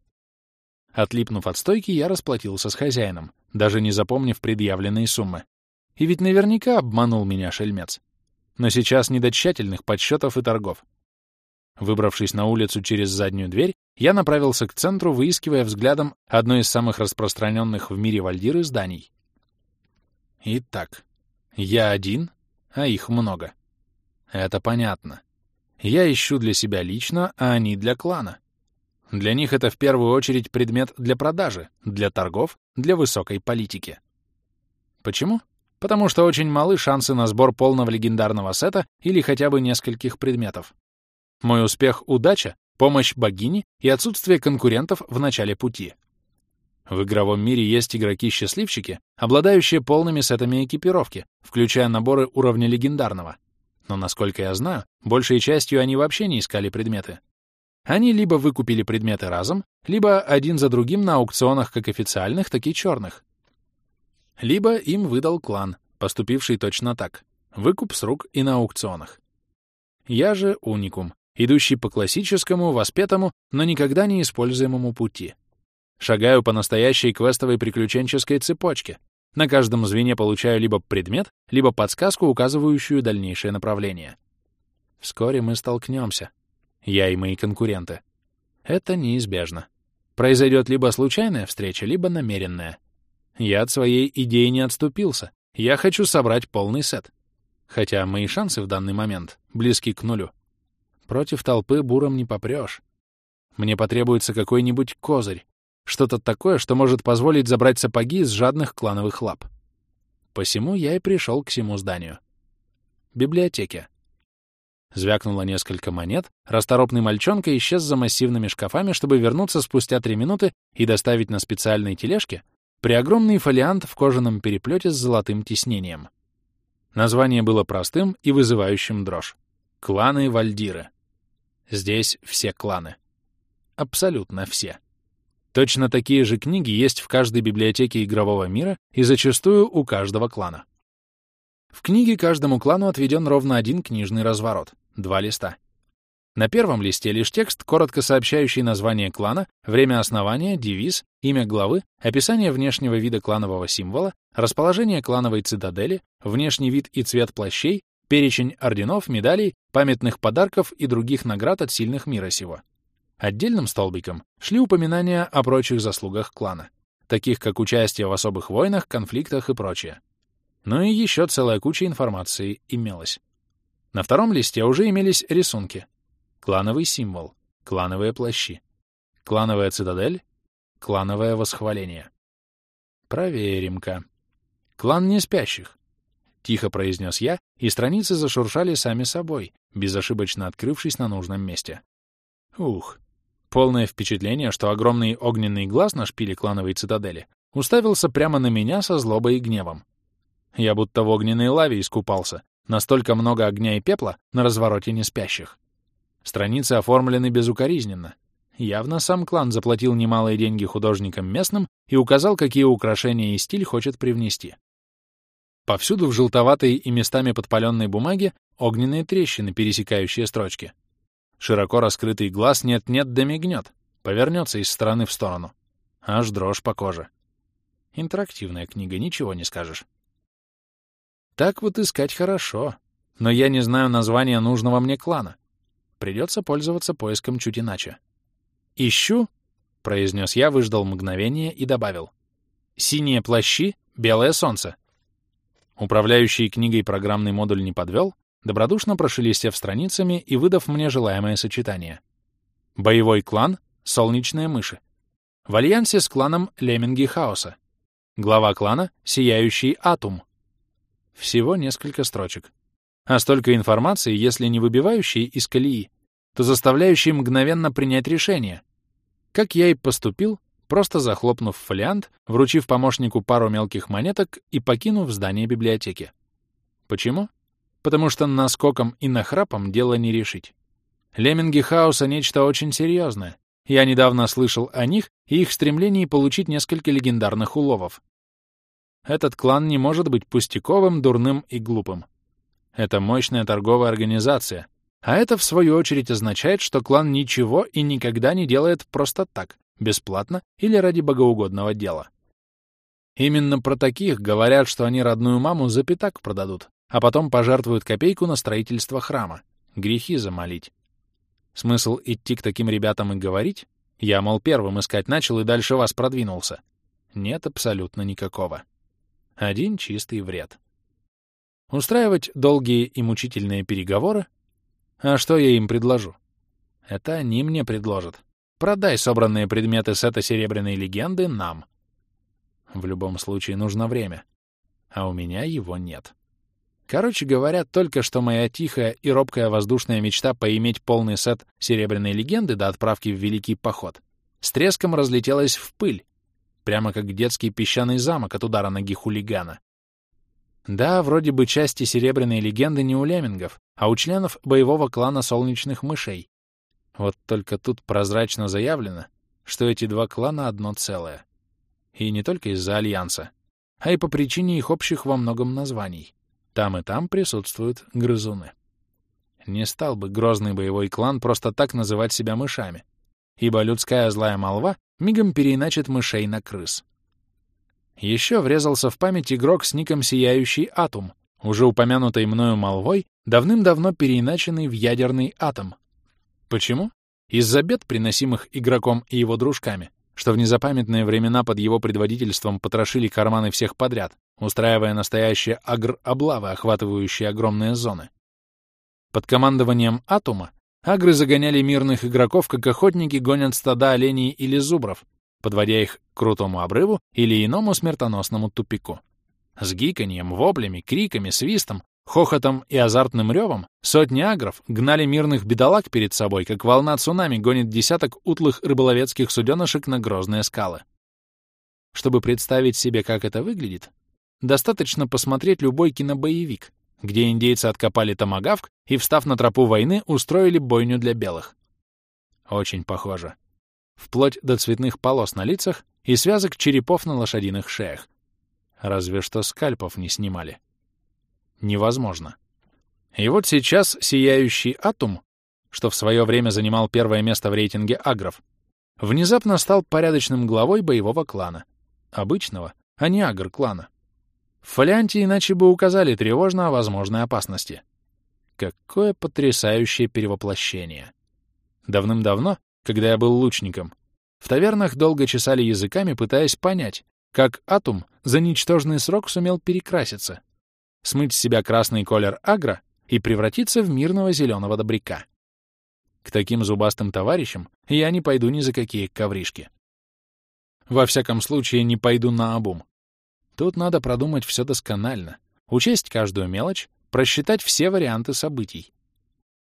Отлипнув от стойки, я расплатился с хозяином, даже не запомнив предъявленные суммы. И ведь наверняка обманул меня шельмец но сейчас не до тщательных подсчетов и торгов. Выбравшись на улицу через заднюю дверь, я направился к центру, выискивая взглядом одно из самых распространенных в мире вальдиры зданий. Итак, я один, а их много. Это понятно. Я ищу для себя лично, а они для клана. Для них это в первую очередь предмет для продажи, для торгов, для высокой политики. Почему? Потому что очень малы шансы на сбор полного легендарного сета или хотя бы нескольких предметов. Мой успех — удача, помощь богини и отсутствие конкурентов в начале пути. В игровом мире есть игроки-счастливчики, обладающие полными сетами экипировки, включая наборы уровня легендарного. Но, насколько я знаю, большей частью они вообще не искали предметы. Они либо выкупили предметы разом, либо один за другим на аукционах как официальных, так и черных. Либо им выдал клан, поступивший точно так. Выкуп с рук и на аукционах. Я же уникум, идущий по классическому, воспетому, но никогда не используемому пути. Шагаю по настоящей квестовой приключенческой цепочке. На каждом звене получаю либо предмет, либо подсказку, указывающую дальнейшее направление. Вскоре мы столкнемся. Я и мои конкуренты. Это неизбежно. Произойдет либо случайная встреча, либо намеренная. Я от своей идеи не отступился. Я хочу собрать полный сет. Хотя мои шансы в данный момент близки к нулю. Против толпы буром не попрешь. Мне потребуется какой-нибудь козырь, что-то такое, что может позволить забрать сапоги из жадных клановых лап. Посему я и пришел к всему зданию. Библиотеке. Звякнуло несколько монет, расторопный мальчонка исчез за массивными шкафами, чтобы вернуться спустя три минуты и доставить на специальной тележке преогромный фолиант в кожаном переплете с золотым тиснением. Название было простым и вызывающим дрожь. Кланы Вальдиры. Здесь все кланы. Абсолютно все. Точно такие же книги есть в каждой библиотеке игрового мира и зачастую у каждого клана. В книге каждому клану отведен ровно один книжный разворот — два листа. На первом листе лишь текст, коротко сообщающий название клана, время основания, девиз, имя главы, описание внешнего вида кланового символа, расположение клановой цитадели, внешний вид и цвет плащей, перечень орденов, медалей, памятных подарков и других наград от сильных мира сего. Отдельным столбиком шли упоминания о прочих заслугах клана, таких как участие в особых войнах, конфликтах и прочее. Ну и еще целая куча информации имелась. На втором листе уже имелись рисунки. Клановый символ, клановые плащи, клановая цитадель, клановое восхваление. Проверим-ка. Клан не спящих. Тихо произнес я, и страницы зашуршали сами собой, безошибочно открывшись на нужном месте. Ух, полное впечатление, что огромный огненный глаз на шпиле клановой цитадели уставился прямо на меня со злобой и гневом. Я будто в огненной лаве искупался, настолько много огня и пепла на развороте неспящих. Страницы оформлены безукоризненно. Явно сам клан заплатил немалые деньги художникам местным и указал, какие украшения и стиль хочет привнести. Повсюду в желтоватой и местами подпаленной бумаге огненные трещины, пересекающие строчки. Широко раскрытый глаз нет-нет да мигнет, повернется из стороны в сторону. Аж дрожь по коже. Интерактивная книга, ничего не скажешь. Так вот искать хорошо, но я не знаю названия нужного мне клана. Придется пользоваться поиском чуть иначе. «Ищу», — произнес я, выждал мгновение и добавил. «Синие плащи, белое солнце». Управляющий книгой программный модуль не подвел, добродушно прошелестев страницами и выдав мне желаемое сочетание. Боевой клан — солнечные мыши. В альянсе с кланом Лемминги Хаоса. Глава клана — Сияющий Атум. Всего несколько строчек. А столько информации, если не выбивающей из колеи, то заставляющей мгновенно принять решение. Как я и поступил, просто захлопнув фолиант, вручив помощнику пару мелких монеток и покинув здание библиотеки. Почему? Потому что наскоком и нахрапом дело не решить. Лемминги хаоса — нечто очень серьезное. Я недавно слышал о них и их стремлении получить несколько легендарных уловов. Этот клан не может быть пустяковым, дурным и глупым. Это мощная торговая организация. А это, в свою очередь, означает, что клан ничего и никогда не делает просто так, бесплатно или ради богоугодного дела. Именно про таких говорят, что они родную маму за пятак продадут, а потом пожертвуют копейку на строительство храма. Грехи замолить. Смысл идти к таким ребятам и говорить? Я, мол, первым искать начал и дальше вас продвинулся. Нет абсолютно никакого. Один чистый вред. Устраивать долгие и мучительные переговоры? А что я им предложу? Это они мне предложат. Продай собранные предметы сета Серебряной Легенды нам. В любом случае нужно время. А у меня его нет. Короче говоря, только что моя тихая и робкая воздушная мечта поиметь полный сет Серебряной Легенды до отправки в Великий Поход с треском разлетелась в пыль, прямо как детский песчаный замок от удара ноги хулигана. Да, вроде бы части Серебряной легенды не у леммингов, а у членов боевого клана солнечных мышей. Вот только тут прозрачно заявлено, что эти два клана одно целое. И не только из-за Альянса, а и по причине их общих во многом названий. Там и там присутствуют грызуны. Не стал бы грозный боевой клан просто так называть себя мышами, ибо людская злая молва мигом переиначит мышей на крыс. Еще врезался в память игрок с ником «Сияющий атом», уже упомянутой мною молвой, давным-давно переиначенный в ядерный атом. Почему? Из-за бед, приносимых игроком и его дружками, что в незапамятные времена под его предводительством потрошили карманы всех подряд, устраивая настоящие агр-облавы, охватывающие огромные зоны. Под командованием Атома Агры загоняли мирных игроков, как охотники гонят стада оленей или зубров, подводя их к крутому обрыву или иному смертоносному тупику. С гиканьем, воплями, криками, свистом хохотом и азартным ревом сотни агров гнали мирных бедолаг перед собой, как волна цунами гонит десяток утлых рыболовецких суденышек на грозные скалы. Чтобы представить себе, как это выглядит, достаточно посмотреть любой кинобоевик, где индейцы откопали томагавк и, встав на тропу войны, устроили бойню для белых. Очень похоже. Вплоть до цветных полос на лицах и связок черепов на лошадиных шеях. Разве что скальпов не снимали. Невозможно. И вот сейчас сияющий атом, что в свое время занимал первое место в рейтинге агров, внезапно стал порядочным главой боевого клана. Обычного, а не агр-клана. В фолианте иначе бы указали тревожно о возможной опасности. Какое потрясающее перевоплощение! Давным-давно, когда я был лучником, в тавернах долго чесали языками, пытаясь понять, как Атум за ничтожный срок сумел перекраситься, смыть с себя красный колер агро и превратиться в мирного зеленого добряка. К таким зубастым товарищам я не пойду ни за какие ковришки. Во всяком случае, не пойду на обум. Тут надо продумать все досконально, учесть каждую мелочь, просчитать все варианты событий.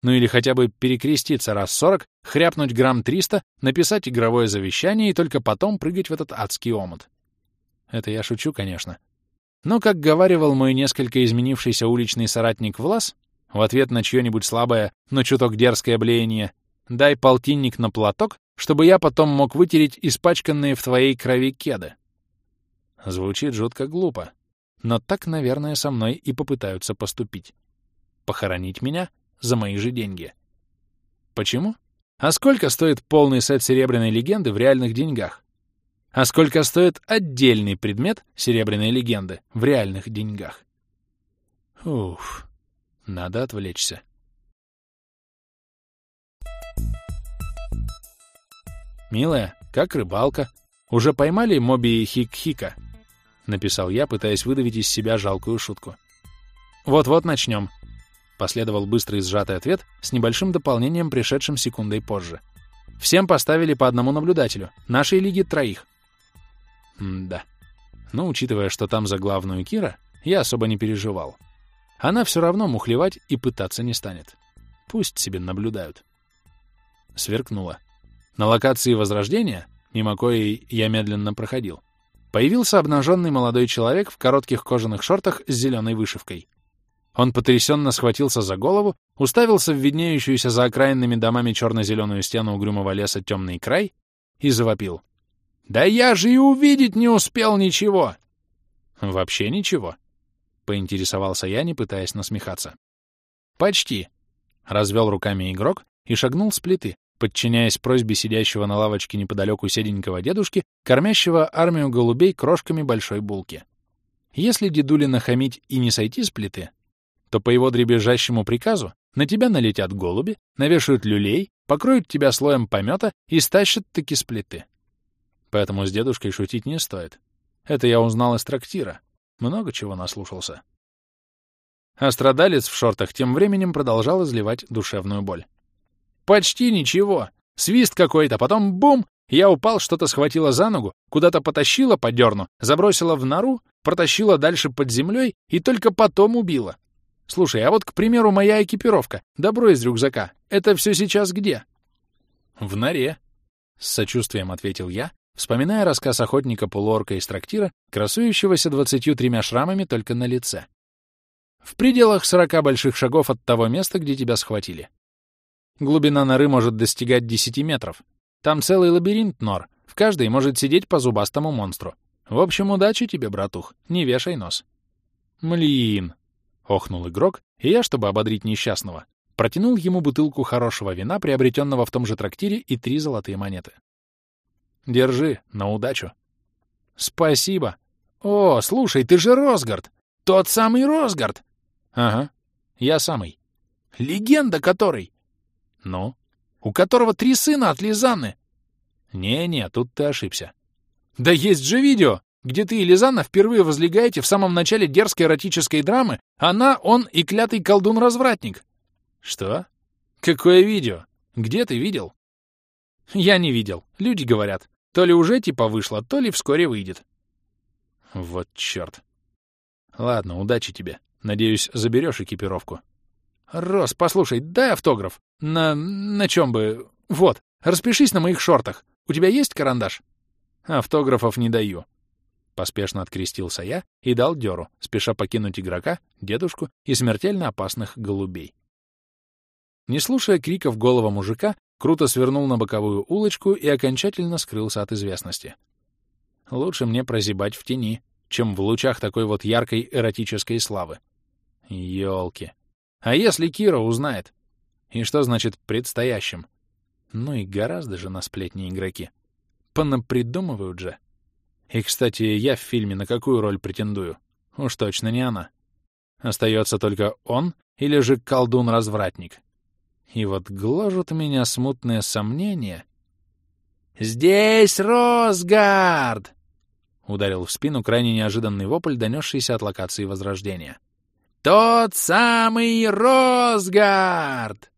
Ну или хотя бы перекреститься раз сорок, хряпнуть грамм триста, написать игровое завещание и только потом прыгать в этот адский омут. Это я шучу, конечно. Но, как говаривал мой несколько изменившийся уличный соратник Влас, в ответ на чье-нибудь слабое, но чуток дерзкое блеяние, «Дай полтинник на платок, чтобы я потом мог вытереть испачканные в твоей крови кеды». Звучит жутко глупо, но так, наверное, со мной и попытаются поступить. Похоронить меня за мои же деньги. Почему? А сколько стоит полный сет серебряной легенды в реальных деньгах? А сколько стоит отдельный предмет серебряной легенды в реальных деньгах? Уф, надо отвлечься. «Милая, как рыбалка? Уже поймали Моби Хик-Хика?» — написал я, пытаясь выдавить из себя жалкую шутку. «Вот-вот начнем», — последовал быстрый сжатый ответ с небольшим дополнением, пришедшим секундой позже. «Всем поставили по одному наблюдателю. Нашей лиги троих. М-да. Но учитывая, что там за главную Кира, я особо не переживал. Она все равно мухлевать и пытаться не станет. Пусть себе наблюдают. Сверкнуло. На локации Возрождения, мимо коей я медленно проходил, появился обнаженный молодой человек в коротких кожаных шортах с зеленой вышивкой. Он потрясенно схватился за голову, уставился в виднеющуюся за окраинными домами черно-зеленую стену угрюмого леса темный край и завопил. «Да я же и увидеть не успел ничего!» «Вообще ничего?» — поинтересовался я, не пытаясь насмехаться. «Почти!» — развел руками игрок и шагнул с плиты, подчиняясь просьбе сидящего на лавочке неподалеку седенького дедушки, кормящего армию голубей крошками большой булки. Если дедули нахамить и не сойти с плиты, то по его дребезжащему приказу на тебя налетят голуби, навешают люлей, покроют тебя слоем помета и стащат таки с плиты. Поэтому с дедушкой шутить не стоит. Это я узнал из трактира. Много чего наслушался. А страдалец в шортах тем временем продолжал изливать душевную боль. «Почти ничего. Свист какой-то, потом бум! Я упал, что-то схватило за ногу, куда-то потащило по дерну, забросило в нору, протащило дальше под землей и только потом убило. Слушай, а вот, к примеру, моя экипировка, добро из рюкзака, это все сейчас где?» «В норе», — с сочувствием ответил я, вспоминая рассказ охотника-полуорка из трактира, красующегося двадцатью тремя шрамами только на лице. В пределах сорока больших шагов от того места, где тебя схватили. Глубина норы может достигать десяти метров. Там целый лабиринт нор, в каждой может сидеть по зубастому монстру. В общем, удачи тебе, братух, не вешай нос. Млин! Охнул игрок, и я, чтобы ободрить несчастного, протянул ему бутылку хорошего вина, приобретенного в том же трактире, и три золотые монеты. Держи, на удачу. Спасибо. О, слушай, ты же Росгард. Тот самый Росгард. Ага, я самый. Легенда который? Ну? У которого три сына от Лизанны. Не-не, тут ты ошибся. Да есть же видео, где ты и Лизанна впервые возлегаете в самом начале дерзкой эротической драмы, она, он и клятый колдун-развратник. Что? Какое видео? Где ты видел? Я не видел. Люди говорят. То ли уже типа вышло, то ли вскоре выйдет. Вот чёрт. Ладно, удачи тебе. Надеюсь, заберешь экипировку. Рос, послушай, дай автограф. На... на чем бы... Вот, распишись на моих шортах. У тебя есть карандаш? Автографов не даю. Поспешно открестился я и дал дёру, спеша покинуть игрока, дедушку и смертельно опасных голубей. Не слушая криков голого мужика, круто свернул на боковую улочку и окончательно скрылся от известности. Лучше мне прозябать в тени, чем в лучах такой вот яркой эротической славы. Ёлки. А если Кира узнает? И что значит «предстоящим»? Ну и гораздо же на сплетни игроки. Понапридумывают же. И, кстати, я в фильме на какую роль претендую? Уж точно не она. Остается только он или же колдун-развратник. И вот гложут меня смутные сомнения. «Здесь Росгард!» — ударил в спину крайне неожиданный вопль, донесшийся от локации Возрождения. «Тот самый Росгард!»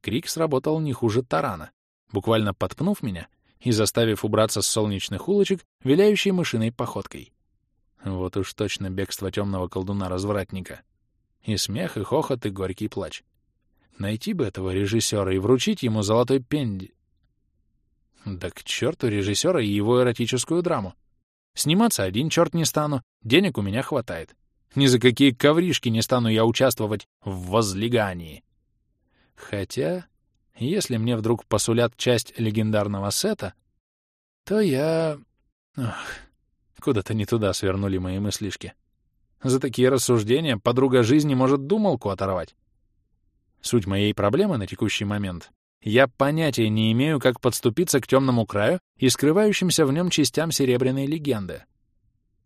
Крик сработал не хуже тарана, буквально подпнув меня и заставив убраться с солнечных улочек, виляющей мышиной походкой. Вот уж точно бегство темного колдуна-развратника. И смех, и хохот, и горький плач. Найти бы этого режиссера и вручить ему золотой пенди. Да к черту режиссера и его эротическую драму. Сниматься один черт не стану, денег у меня хватает. Ни за какие ковришки не стану я участвовать в возлегании. Хотя, если мне вдруг посулят часть легендарного сета, то я... Ох, куда-то не туда свернули мои мыслишки. За такие рассуждения подруга жизни может думалку оторвать. Суть моей проблемы на текущий момент — я понятия не имею, как подступиться к темному краю и скрывающимся в нем частям серебряной легенды.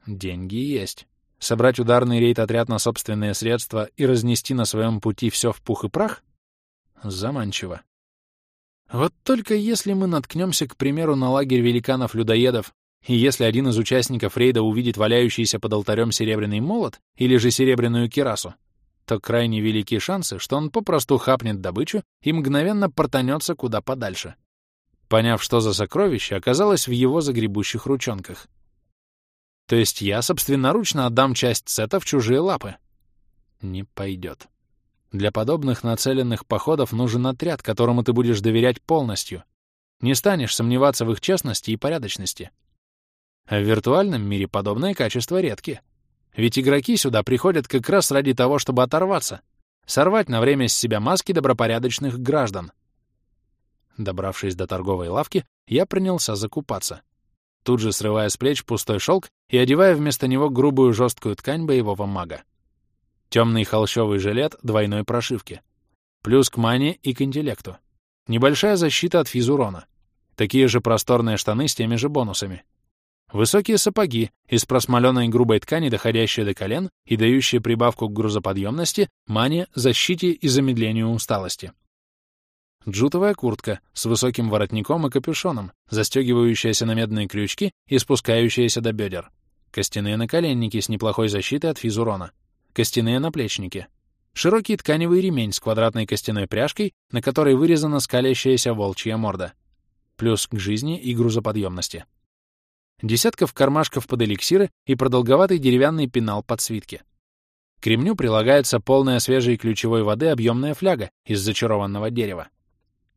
Деньги есть. Собрать ударный рейд-отряд на собственные средства и разнести на своем пути все в пух и прах? Заманчиво. Вот только если мы наткнемся, к примеру, на лагерь великанов-людоедов, и если один из участников рейда увидит валяющийся под алтарем серебряный молот или же серебряную кирасу, то крайне велики шансы, что он попросту хапнет добычу и мгновенно портанется куда подальше. Поняв, что за сокровище оказалось в его загребущих ручонках. То есть я собственноручно отдам часть сета в чужие лапы? Не пойдет. Для подобных нацеленных походов нужен отряд, которому ты будешь доверять полностью. Не станешь сомневаться в их честности и порядочности. А в виртуальном мире подобные качества редки. Ведь игроки сюда приходят как раз ради того, чтобы оторваться, сорвать на время с себя маски добропорядочных граждан. Добравшись до торговой лавки, я принялся закупаться, тут же срывая с плеч пустой шелк и одевая вместо него грубую жесткую ткань боевого мага. Темный холщовый жилет двойной прошивки. Плюс к мане и к интеллекту. Небольшая защита от физурона. Такие же просторные штаны с теми же бонусами. Высокие сапоги из просмоленной грубой ткани, доходящие до колен и дающие прибавку к грузоподъемности, мане, защите и замедлению усталости. Джутовая куртка с высоким воротником и капюшоном, застегивающаяся на медные крючки и спускающаяся до бедер. Костяные наколенники с неплохой защитой от физурона. Костяные наплечники. Широкий тканевый ремень с квадратной костяной пряжкой, на которой вырезана скалящаяся волчья морда. Плюс к жизни и грузоподъемности десятков кармашков под эликсиры и продолговатый деревянный пенал под свитки. К ремню прилагается полная свежей ключевой воды объемная фляга из зачарованного дерева.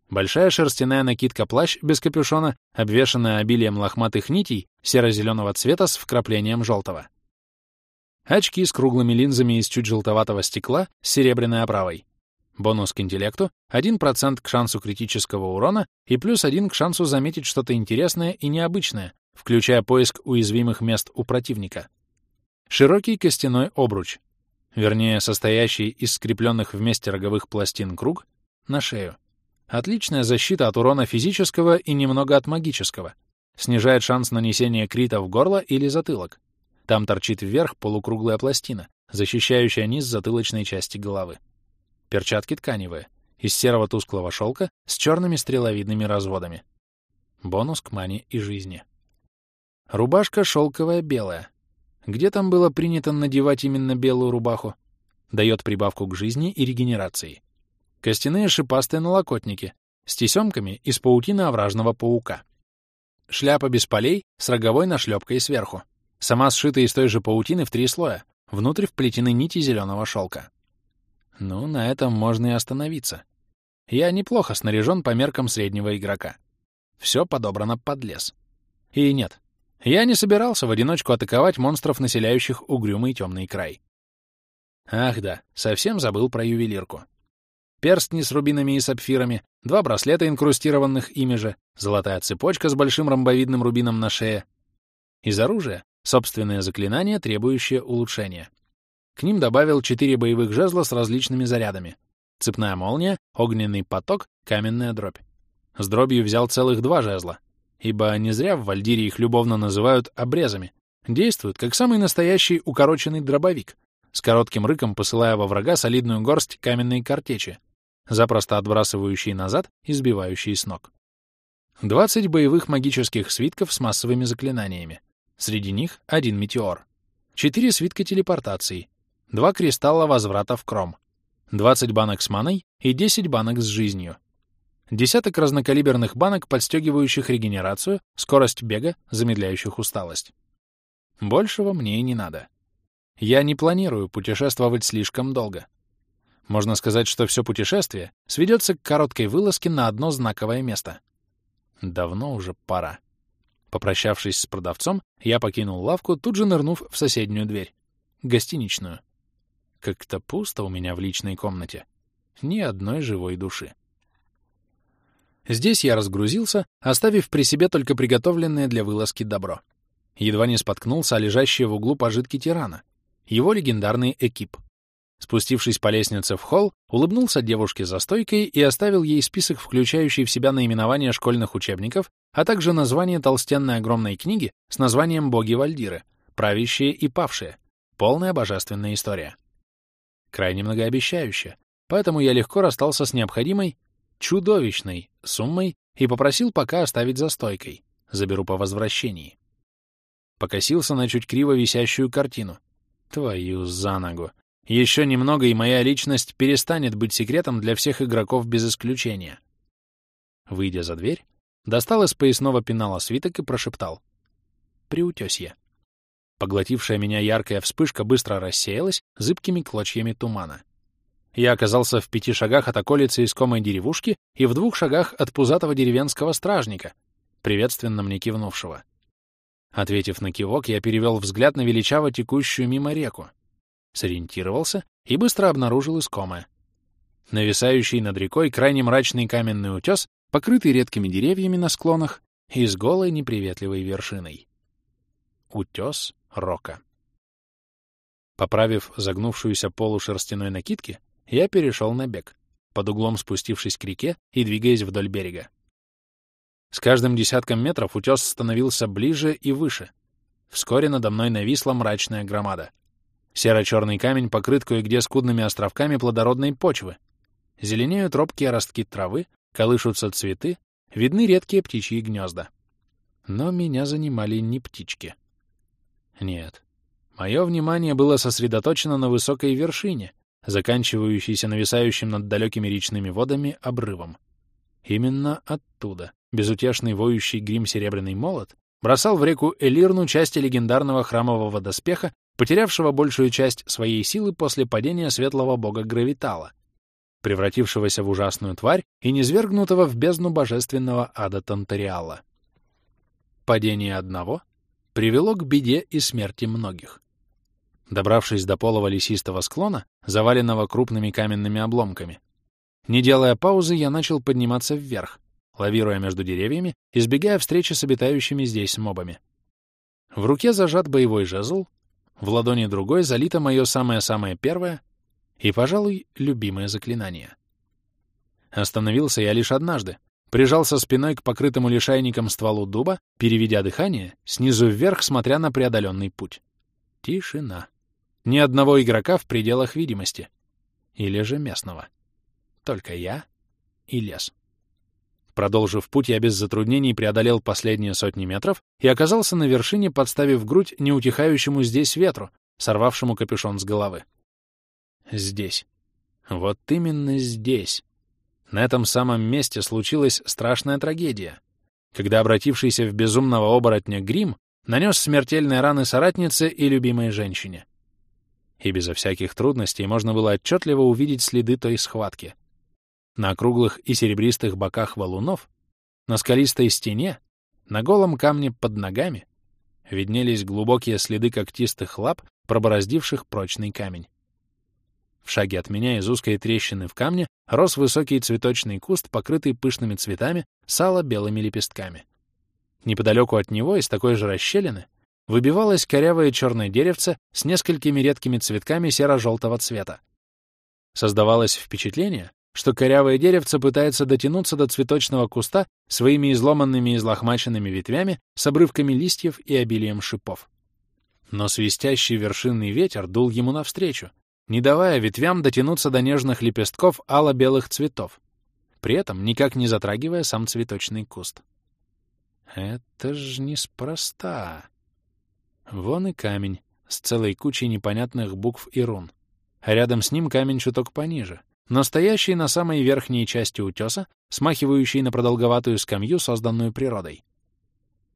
Большая шерстяная накидка-плащ без капюшона, обвешанная обилием лохматых нитей серо-зеленого цвета с вкраплением желтого. Очки с круглыми линзами из чуть желтоватого стекла с серебряной оправой. Бонус к интеллекту, 1% к шансу критического урона и плюс 1 к шансу заметить что-то интересное и необычное, включая поиск уязвимых мест у противника. Широкий костяной обруч, вернее, состоящий из скрепленных вместе роговых пластин круг, на шею. Отличная защита от урона физического и немного от магического. Снижает шанс нанесения крита в горло или затылок. Там торчит вверх полукруглая пластина, защищающая низ затылочной части головы. Перчатки тканевые, из серого тусклого шелка с черными стреловидными разводами. Бонус к мане и жизни. Рубашка шелковая белая. Где там было принято надевать именно белую рубаху? Дает прибавку к жизни и регенерации. Костяные шипастые налокотники с тесемками из паутины овражного паука. Шляпа без полей с роговой нашлепкой сверху. Сама сшита из той же паутины в три слоя, внутрь вплетены нити зеленого шелка. Ну, на этом можно и остановиться. Я неплохо снаряжен по меркам среднего игрока. Все подобрано под лес. И нет, я не собирался в одиночку атаковать монстров, населяющих угрюмый темный край. Ах да, совсем забыл про ювелирку. Перстни с рубинами и сапфирами, два браслета, инкрустированных ими же, золотая цепочка с большим ромбовидным рубином на шее. Из оружия — собственное заклинание, требующее улучшения. К ним добавил четыре боевых жезла с различными зарядами. Цепная молния, огненный поток, каменная дробь. С дробью взял целых два жезла, ибо не зря в Вальдире их любовно называют обрезами. Действуют, как самый настоящий укороченный дробовик, с коротким рыком посылая во врага солидную горсть каменной картечи, запросто отбрасывающие назад и сбивающие с ног. 20 боевых магических свитков с массовыми заклинаниями. Среди них один метеор. Четыре свитка телепортации. Два кристалла возврата в кром. 20 банок с маной и 10 банок с жизнью. Десяток разнокалиберных банок, подстегивающих регенерацию, скорость бега, замедляющих усталость. Большего мне и не надо. Я не планирую путешествовать слишком долго. Можно сказать, что все путешествие сведется к короткой вылазке на одно знаковое место. Давно уже пора. Попрощавшись с продавцом, я покинул лавку, тут же нырнув в соседнюю дверь. Гостиничную. Как-то пусто у меня в личной комнате. Ни одной живой души. Здесь я разгрузился, оставив при себе только приготовленное для вылазки добро. Едва не споткнулся о лежащие в углу пожитки тирана. Его легендарный экип — Спустившись по лестнице в холл, улыбнулся девушке за стойкой и оставил ей список, включающий в себя наименование школьных учебников, а также название толстенной огромной книги с названием «Боги Вальдиры», «Правящие и павшие», полная божественная история. Крайне многообещающая, поэтому я легко расстался с необходимой, чудовищной суммой и попросил пока оставить за стойкой, заберу по возвращении. Покосился на чуть криво висящую картину. Твою за ногу. Еще немного, и моя личность перестанет быть секретом для всех игроков без исключения. Выйдя за дверь, достал из поясного пенала свиток и прошептал. «Приутесье». Поглотившая меня яркая вспышка быстро рассеялась зыбкими клочьями тумана. Я оказался в пяти шагах от околицы искомой деревушки и в двух шагах от пузатого деревенского стражника, приветственно мне кивнувшего. Ответив на кивок, я перевел взгляд на величаво текущую мимо реку, сориентировался и быстро обнаружил искомое. Нависающий над рекой крайне мрачный каменный утес, покрытый редкими деревьями на склонах и с голой неприветливой вершиной. Утес Рока. Поправив загнувшуюся полу шерстяной накидки, я перешел на бег, под углом спустившись к реке и двигаясь вдоль берега. С каждым десятком метров утес становился ближе и выше. Вскоре надо мной нависла мрачная громада. Серо-черный камень покрыт кое-где скудными островками плодородной почвы. Зеленеют робкие ростки травы, колышутся цветы, видны редкие птичьи гнезда. Но меня занимали не птички. Нет. Мое внимание было сосредоточено на высокой вершине, заканчивающейся нависающим над далекими речными водами обрывом. Именно оттуда безутешный воющий грим Серебряный Молот бросал в реку Элирну части легендарного храмового доспеха потерявшего большую часть своей силы после падения светлого бога Гравитала, превратившегося в ужасную тварь и низвергнутого в бездну божественного ада Тантариала. Падение одного привело к беде и смерти многих. Добравшись до полого лесистого склона, заваленного крупными каменными обломками, не делая паузы, я начал подниматься вверх, лавируя между деревьями, избегая встречи с обитающими здесь мобами. В руке зажат боевой жезл, в ладони другой залито мое самое-самое первое и, пожалуй, любимое заклинание. Остановился я лишь однажды, прижался спиной к покрытому лишайником стволу дуба, переведя дыхание, снизу вверх, смотря на преодоленный путь. Тишина. Ни одного игрока в пределах видимости. Или же местного. Только я и лес. Продолжив путь, я без затруднений преодолел последние сотни метров и оказался на вершине, подставив грудь неутихающему здесь ветру, сорвавшему капюшон с головы. Здесь. Вот именно здесь. На этом самом месте случилась страшная трагедия, когда обратившийся в безумного оборотня Грим нанес смертельные раны соратнице и любимой женщине. и безо всяких трудностей можно было отчетливо увидеть следы той схватки. На округлых и серебристых боках валунов, на скалистой стене, на голом камне под ногами виднелись глубокие следы когтистых лап, пробороздивших прочный камень. В шаге от меня из узкой трещины в камне рос высокий цветочный куст, покрытый пышными цветами с белыми лепестками. Неподалеку от него, из такой же расщелины, выбивалось корявое черное деревце с несколькими редкими цветками серо-желтого цвета. Создавалось впечатление, что корявое деревце пытается дотянуться до цветочного куста своими изломанными и излохмаченными ветвями с обрывками листьев и обилием шипов. Но свистящий вершинный ветер дул ему навстречу, не давая ветвям дотянуться до нежных лепестков ало-белых цветов, при этом никак не затрагивая сам цветочный куст. Это ж неспроста. Вон и камень с целой кучей непонятных букв и рун. А рядом с ним камень чуток пониже, но стоящий на самой верхней части утеса, смахивающий на продолговатую скамью, созданную природой.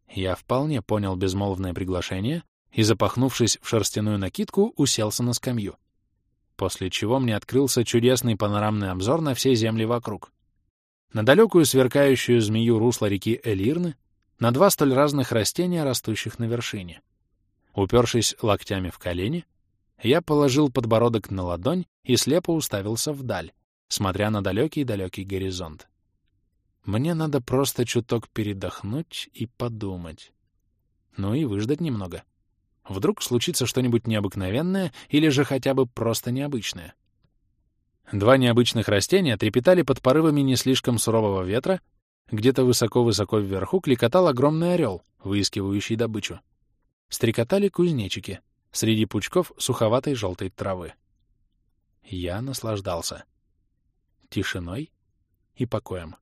Я вполне понял безмолвное приглашение и, запахнувшись в шерстяную накидку, уселся на скамью. После чего мне открылся чудесный панорамный обзор на все земли вокруг. На далекую сверкающую змею русла реки Элирны, на два столь разных растения, растущих на вершине. Упершись локтями в колени, я положил подбородок на ладонь и слепо уставился вдаль, смотря на далекий-далекий горизонт. Мне надо просто чуток передохнуть и подумать. Ну и выждать немного. Вдруг случится что-нибудь необыкновенное или же хотя бы просто необычное. Два необычных растения трепетали под порывами не слишком сурового ветра, где-то высоко-высоко вверху кликотал огромный орел, выискивающий добычу. Стрекотали кузнечики среди пучков суховатой желтой травы. Я наслаждался. Тишиной и покоем.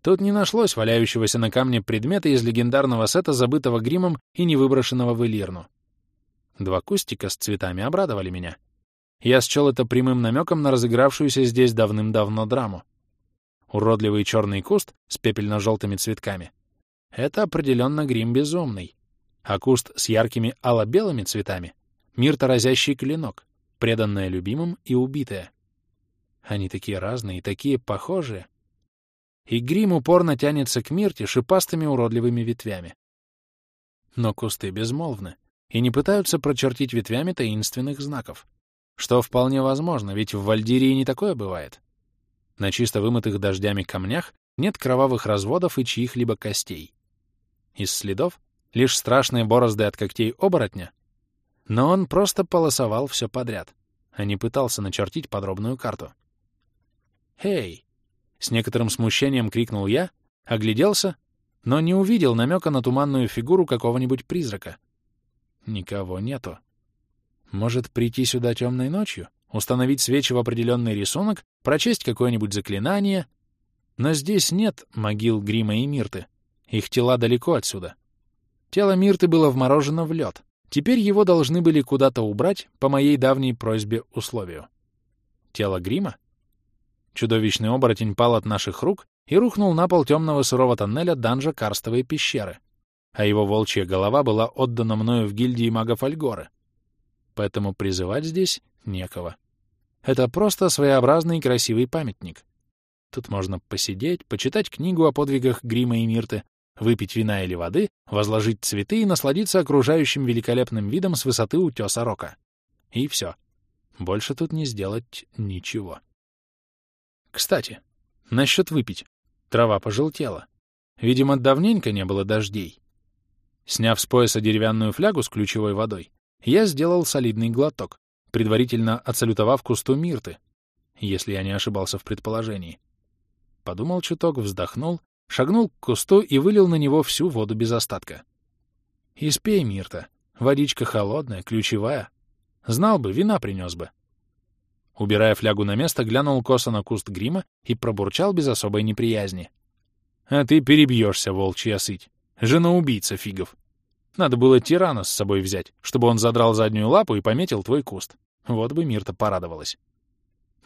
Тут не нашлось валяющегося на камне предмета из легендарного сета, забытого гримом и не выброшенного в Элирну. Два кустика с цветами обрадовали меня. Я счел это прямым намеком на разыгравшуюся здесь давным-давно драму. Уродливый черный куст с пепельно-желтыми цветками — это определенно грим безумный. А куст с яркими ало-белыми цветами — мирто разящий клинок, преданная любимым и убитая. Они такие разные и такие похожие — и грим упорно тянется к Мирте шипастыми уродливыми ветвями. Но кусты безмолвны и не пытаются прочертить ветвями таинственных знаков, что вполне возможно, ведь в Вальдирии не такое бывает. На чисто вымытых дождями камнях нет кровавых разводов и чьих-либо костей. Из следов лишь страшные борозды от когтей оборотня, но он просто полосовал все подряд, а не пытался начертить подробную карту. «Эй, с некоторым смущением крикнул я, огляделся, но не увидел намека на туманную фигуру какого-нибудь призрака. Никого нету. Может, прийти сюда темной ночью, установить свечи в определенный рисунок, прочесть какое-нибудь заклинание? Но здесь нет могил Грима и Мирты. Их тела далеко отсюда. Тело Мирты было вморожено в лед. Теперь его должны были куда-то убрать по моей давней просьбе условию. Тело Грима? Чудовищный оборотень пал от наших рук и рухнул на пол темного сырого тоннеля данжа Карстовой пещеры, а его волчья голова была отдана мною в гильдии магов Альгоры. Поэтому призывать здесь некого. Это просто своеобразный красивый памятник. Тут можно посидеть, почитать книгу о подвигах Грима и Мирты, выпить вина или воды, возложить цветы и насладиться окружающим великолепным видом с высоты утеса Рока. И все. Больше тут не сделать ничего. Кстати, насчет выпить. Трава пожелтела. Видимо, давненько не было дождей. Сняв с пояса деревянную флягу с ключевой водой, я сделал солидный глоток, предварительно отсалютовав кусту мирты, если я не ошибался в предположении. Подумал чуток, вздохнул, шагнул к кусту и вылил на него всю воду без остатка. «Испей, Мирта. Водичка холодная, ключевая. Знал бы, вина принес бы». Убирая флягу на место, глянул косо на куст грима и пробурчал без особой неприязни. «А ты перебьешься, волчья сыть. Жена-убийца фигов. Надо было тирана с собой взять, чтобы он задрал заднюю лапу и пометил твой куст. Вот бы Мирта порадовалась».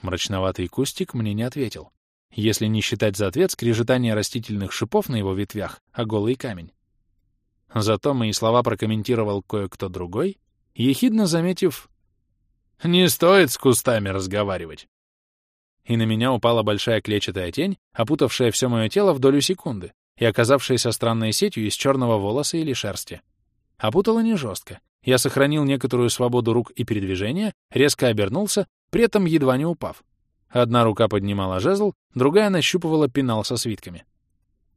Мрачноватый кустик мне не ответил, если не считать за ответ скрежетание растительных шипов на его ветвях, а голый камень. Зато мои слова прокомментировал кое-кто другой, ехидно заметив Не стоит с кустами разговаривать. И на меня упала большая клетчатая тень, опутавшая все мое тело в долю секунды и оказавшаяся странной сетью из черного волоса или шерсти. Опутала не жестко. Я сохранил некоторую свободу рук и передвижения, резко обернулся, при этом едва не упав. Одна рука поднимала жезл, другая нащупывала пенал со свитками.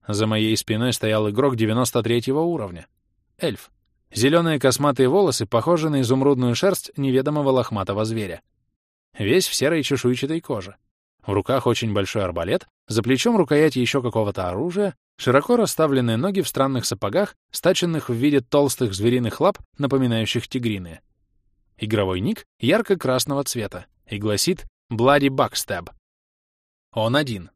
За моей спиной стоял игрок 93 уровня. Эльф. Зеленые косматые волосы похожи на изумрудную шерсть неведомого лохматого зверя. Весь в серой чешуйчатой коже. В руках очень большой арбалет, за плечом рукоять еще какого-то оружия, широко расставленные ноги в странных сапогах, стаченных в виде толстых звериных лап, напоминающих тигриные. Игровой ник ярко-красного цвета и гласит «Bloody Backstab». Он один.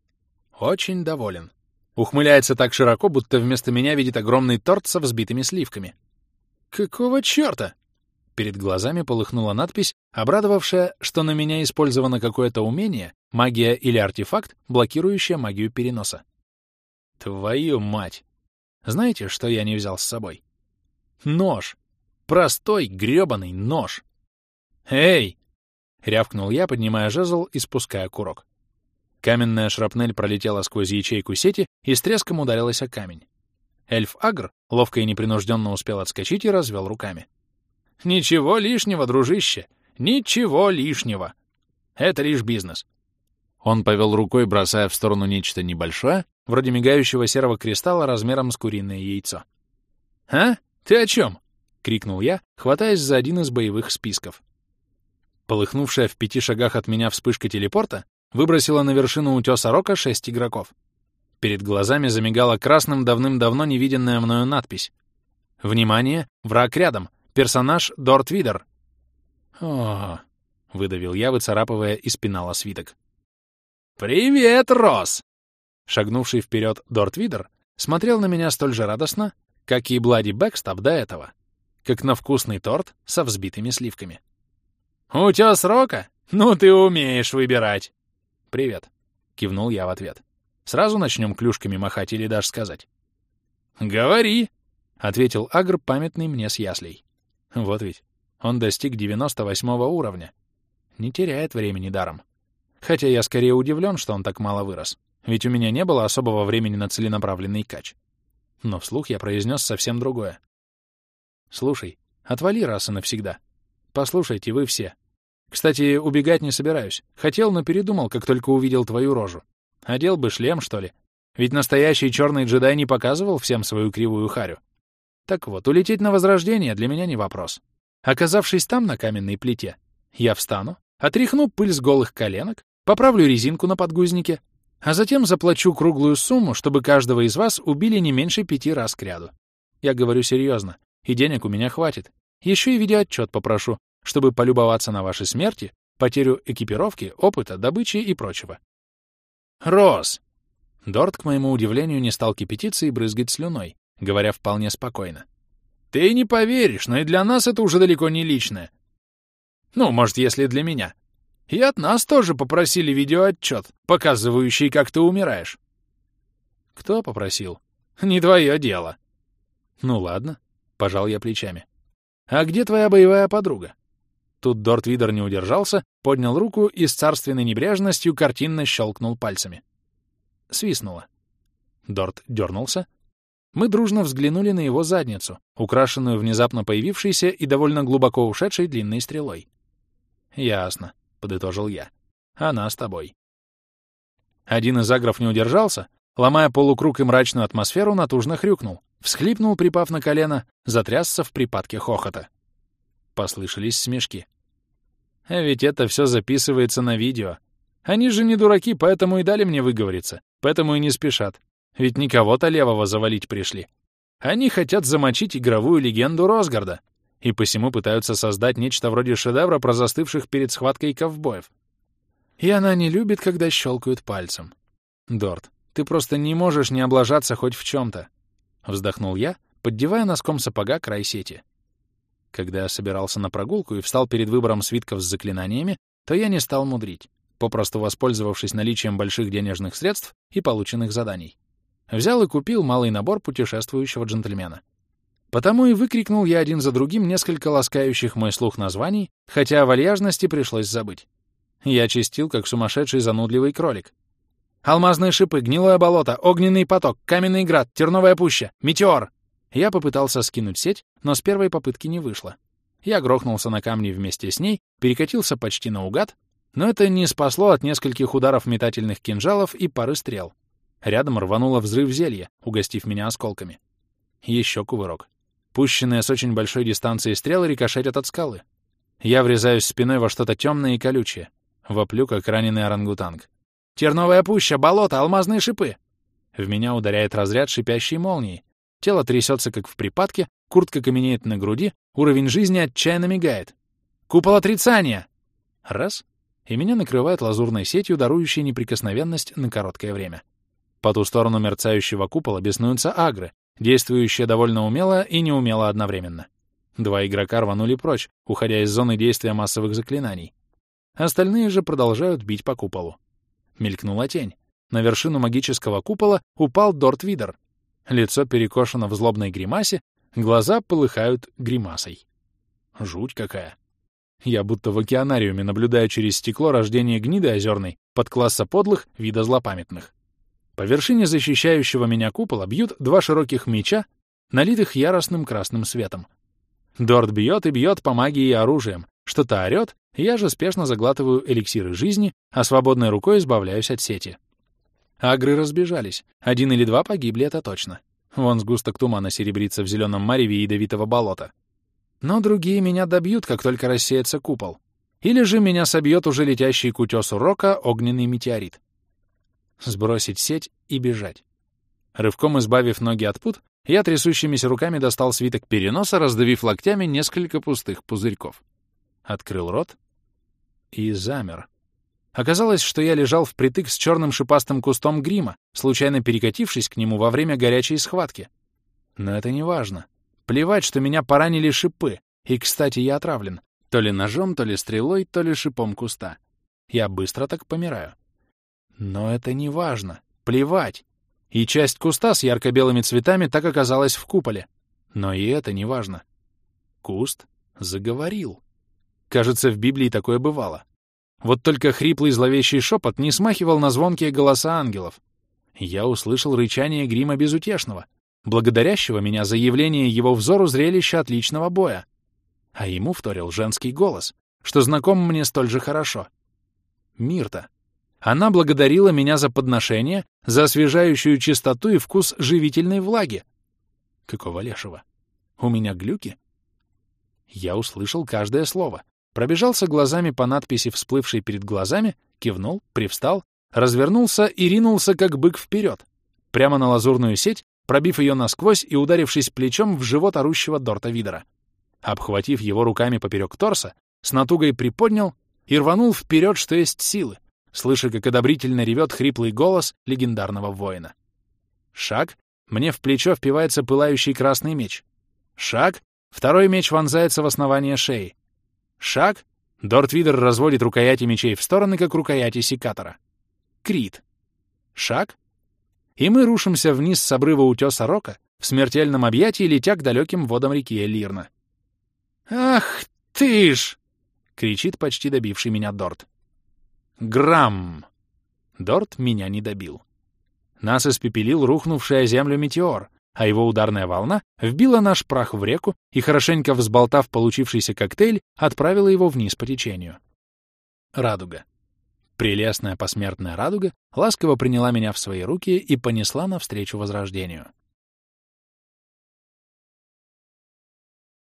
Очень доволен. Ухмыляется так широко, будто вместо меня видит огромный торт со взбитыми сливками. «Какого чёрта?» Перед глазами полыхнула надпись, обрадовавшая, что на меня использовано какое-то умение, магия или артефакт, блокирующая магию переноса. Твою мать! Знаете, что я не взял с собой? Нож! Простой грёбаный нож! «Эй!» — рявкнул я, поднимая жезл и спуская курок. Каменная шрапнель пролетела сквозь ячейку сети и с треском ударилась о камень. Эльф Агр ловко и непринужденно успел отскочить и развел руками. «Ничего лишнего, дружище! Ничего лишнего! Это лишь бизнес!» Он повел рукой, бросая в сторону нечто небольшое, вроде мигающего серого кристалла размером с куриное яйцо. «А? Ты о чем?» — крикнул я, хватаясь за один из боевых списков. Полыхнувшая в пяти шагах от меня вспышка телепорта выбросила на вершину утеса Рока шесть игроков. Перед глазами замигала красным давным-давно невиденная мною надпись. «Внимание! Враг рядом! Персонаж Дорт Видер!» «О!» — выдавил я, выцарапывая из пенала свиток. «Привет, Рос!» Шагнувший вперед Дорт Видер смотрел на меня столь же радостно, как и Блади Бэкстаб до этого, как на вкусный торт со взбитыми сливками. «Утес Рока? Ну ты умеешь выбирать!» «Привет», — кивнул я в ответ. «Сразу начнем клюшками махать или дашь сказать?» «Говори», — ответил Агр, памятный мне с яслей. Вот ведь, он достиг 98 уровня. Не теряет времени даром. Хотя я скорее удивлен, что он так мало вырос, ведь у меня не было особого времени на целенаправленный кач. Но вслух я произнес совсем другое. «Слушай, отвали раз и навсегда. Послушайте, вы все. Кстати, убегать не собираюсь. Хотел, но передумал, как только увидел твою рожу. Одел бы шлем, что ли? Ведь настоящий черный джедай не показывал всем свою кривую харю. Так вот, улететь на Возрождение для меня не вопрос. Оказавшись там, на каменной плите, я встану, отряхну пыль с голых коленок, поправлю резинку на подгузнике, а затем заплачу круглую сумму, чтобы каждого из вас убили не меньше пяти раз кряду. Я говорю серьезно, и денег у меня хватит. Еще и видеоотчет попрошу, чтобы полюбоваться на ваши смерти, потерю экипировки, опыта, добычи и прочего. «Рос!» Дорт, к моему удивлению, не стал кипятиться и брызгать слюной, говоря вполне спокойно. «Ты не поверишь, но и для нас это уже далеко не личное. Ну, может, если для меня. И от нас тоже попросили видеоотчет, показывающий, как ты умираешь». «Кто попросил?» «Не твое дело». «Ну ладно», — пожал я плечами. «А где твоя боевая подруга?» Тут Дорт Видер не удержался, поднял руку и с царственной небрежностью картинно щелкнул пальцами. Свистнуло. Дорт дернулся. Мы дружно взглянули на его задницу, украшенную внезапно появившейся и довольно глубоко ушедшей длинной стрелой. «Ясно», — подытожил я. «Она с тобой». Один из агров не удержался, ломая полукруг и мрачную атмосферу, натужно хрюкнул, всхлипнул, припав на колено, затрясся в припадке хохота. Послышались смешки. А ведь это все записывается на видео. Они же не дураки, поэтому и дали мне выговориться, поэтому и не спешат. Ведь не кого-то левого завалить пришли. Они хотят замочить игровую легенду Росгарда, и посему пытаются создать нечто вроде шедевра про застывших перед схваткой ковбоев. И она не любит, когда щелкают пальцем. Дорт, ты просто не можешь не облажаться хоть в чем-то. Вздохнул я, поддевая носком сапога край сети. Когда я собирался на прогулку и встал перед выбором свитков с заклинаниями, то я не стал мудрить, попросту воспользовавшись наличием больших денежных средств и полученных заданий. Взял и купил малый набор путешествующего джентльмена. Потому и выкрикнул я один за другим несколько ласкающих мой слух названий, хотя о вальяжности пришлось забыть. Я чистил, как сумасшедший занудливый кролик. «Алмазные шипы, гнилое болото, огненный поток, каменный град, терновая пуща, метеор!» Я попытался скинуть сеть, но с первой попытки не вышло. Я грохнулся на камни вместе с ней, перекатился почти наугад, но это не спасло от нескольких ударов метательных кинжалов и пары стрел. Рядом рвануло взрыв зелья, угостив меня осколками. Еще кувырок. Пущенные с очень большой дистанции стрелы рикошетят от скалы. Я врезаюсь спиной во что-то темное и колючее. Воплю, как раненый орангутанг. «Терновая пуща! Болото! Алмазные шипы!» В меня ударяет разряд шипящей молнии. Тело трясется, как в припадке, куртка каменеет на груди, уровень жизни отчаянно мигает. «Купол отрицания!» Раз — и меня накрывает лазурной сетью, дарующей неприкосновенность на короткое время. По ту сторону мерцающего купола беснуются агры, действующая довольно умело и неумело одновременно. Два игрока рванули прочь, уходя из зоны действия массовых заклинаний. Остальные же продолжают бить по куполу. Мелькнула тень. На вершину магического купола упал Дорт Видер. Лицо перекошено в злобной гримасе, глаза полыхают гримасой. Жуть какая. Я будто в океанариуме наблюдаю через стекло рождение гниды озерной под класса подлых вида злопамятных. По вершине защищающего меня купола бьют два широких меча, налитых яростным красным светом. Дорт бьет и бьет по магии и оружием, что-то орёт, я же спешно заглатываю эликсиры жизни, а свободной рукой избавляюсь от сети. Агры разбежались, один или два погибли, это точно. Вон сгусток тумана серебрится в зеленом мареве ядовитого болота. Но другие меня добьют, как только рассеется купол. Или же меня собьет уже летящий к утесу рока огненный метеорит сбросить сеть и бежать. Рывком избавив ноги от пут, я трясущимися руками достал свиток переноса, раздавив локтями несколько пустых пузырьков. Открыл рот и замер. Оказалось, что я лежал впритык с черным шипастым кустом грима, случайно перекатившись к нему во время горячей схватки. Но это не важно. Плевать, что меня поранили шипы. И, кстати, я отравлен. То ли ножом, то ли стрелой, то ли шипом куста. Я быстро так помираю. Но это не важно. Плевать. И часть куста с ярко-белыми цветами так оказалась в куполе. Но и это не важно. Куст заговорил. Кажется, в Библии такое бывало. Вот только хриплый зловещий шепот не смахивал на звонкие голоса ангелов. Я услышал рычание грима безутешного, благодарящего меня за явление его взору зрелища отличного боя. А ему вторил женский голос, что знаком мне столь же хорошо. Мирта. Она благодарила меня за подношение, за освежающую чистоту и вкус живительной влаги. Какого лешего? У меня глюки? Я услышал каждое слово, пробежался глазами по надписи, всплывшей перед глазами, кивнул, привстал, развернулся и ринулся, как бык вперед, прямо на лазурную сеть, пробив ее насквозь и ударившись плечом в живот орущего Дорта Видера. Обхватив его руками поперек торса, с натугой приподнял и рванул вперед, что есть силы, слыша, как одобрительно ревет хриплый голос легендарного воина. Шаг, мне в плечо впивается пылающий красный меч. Шаг, второй меч вонзается в основание шеи. Шаг, Дортвидер разводит рукояти мечей в стороны, как рукояти секатора. Крит. Шаг, и мы рушимся вниз с обрыва утеса Рока, в смертельном объятии летя к далеким водам реки Элирна. «Ах ты ж!» — кричит почти добивший меня Дорт. Грамм! Дорт меня не добил. Нас испепелил рухнувший землю метеор, а его ударная волна вбила наш прах в реку и, хорошенько взболтав получившийся коктейль, отправила его вниз по течению. Радуга. Прелестная посмертная радуга ласково приняла меня в свои руки и понесла навстречу возрождению.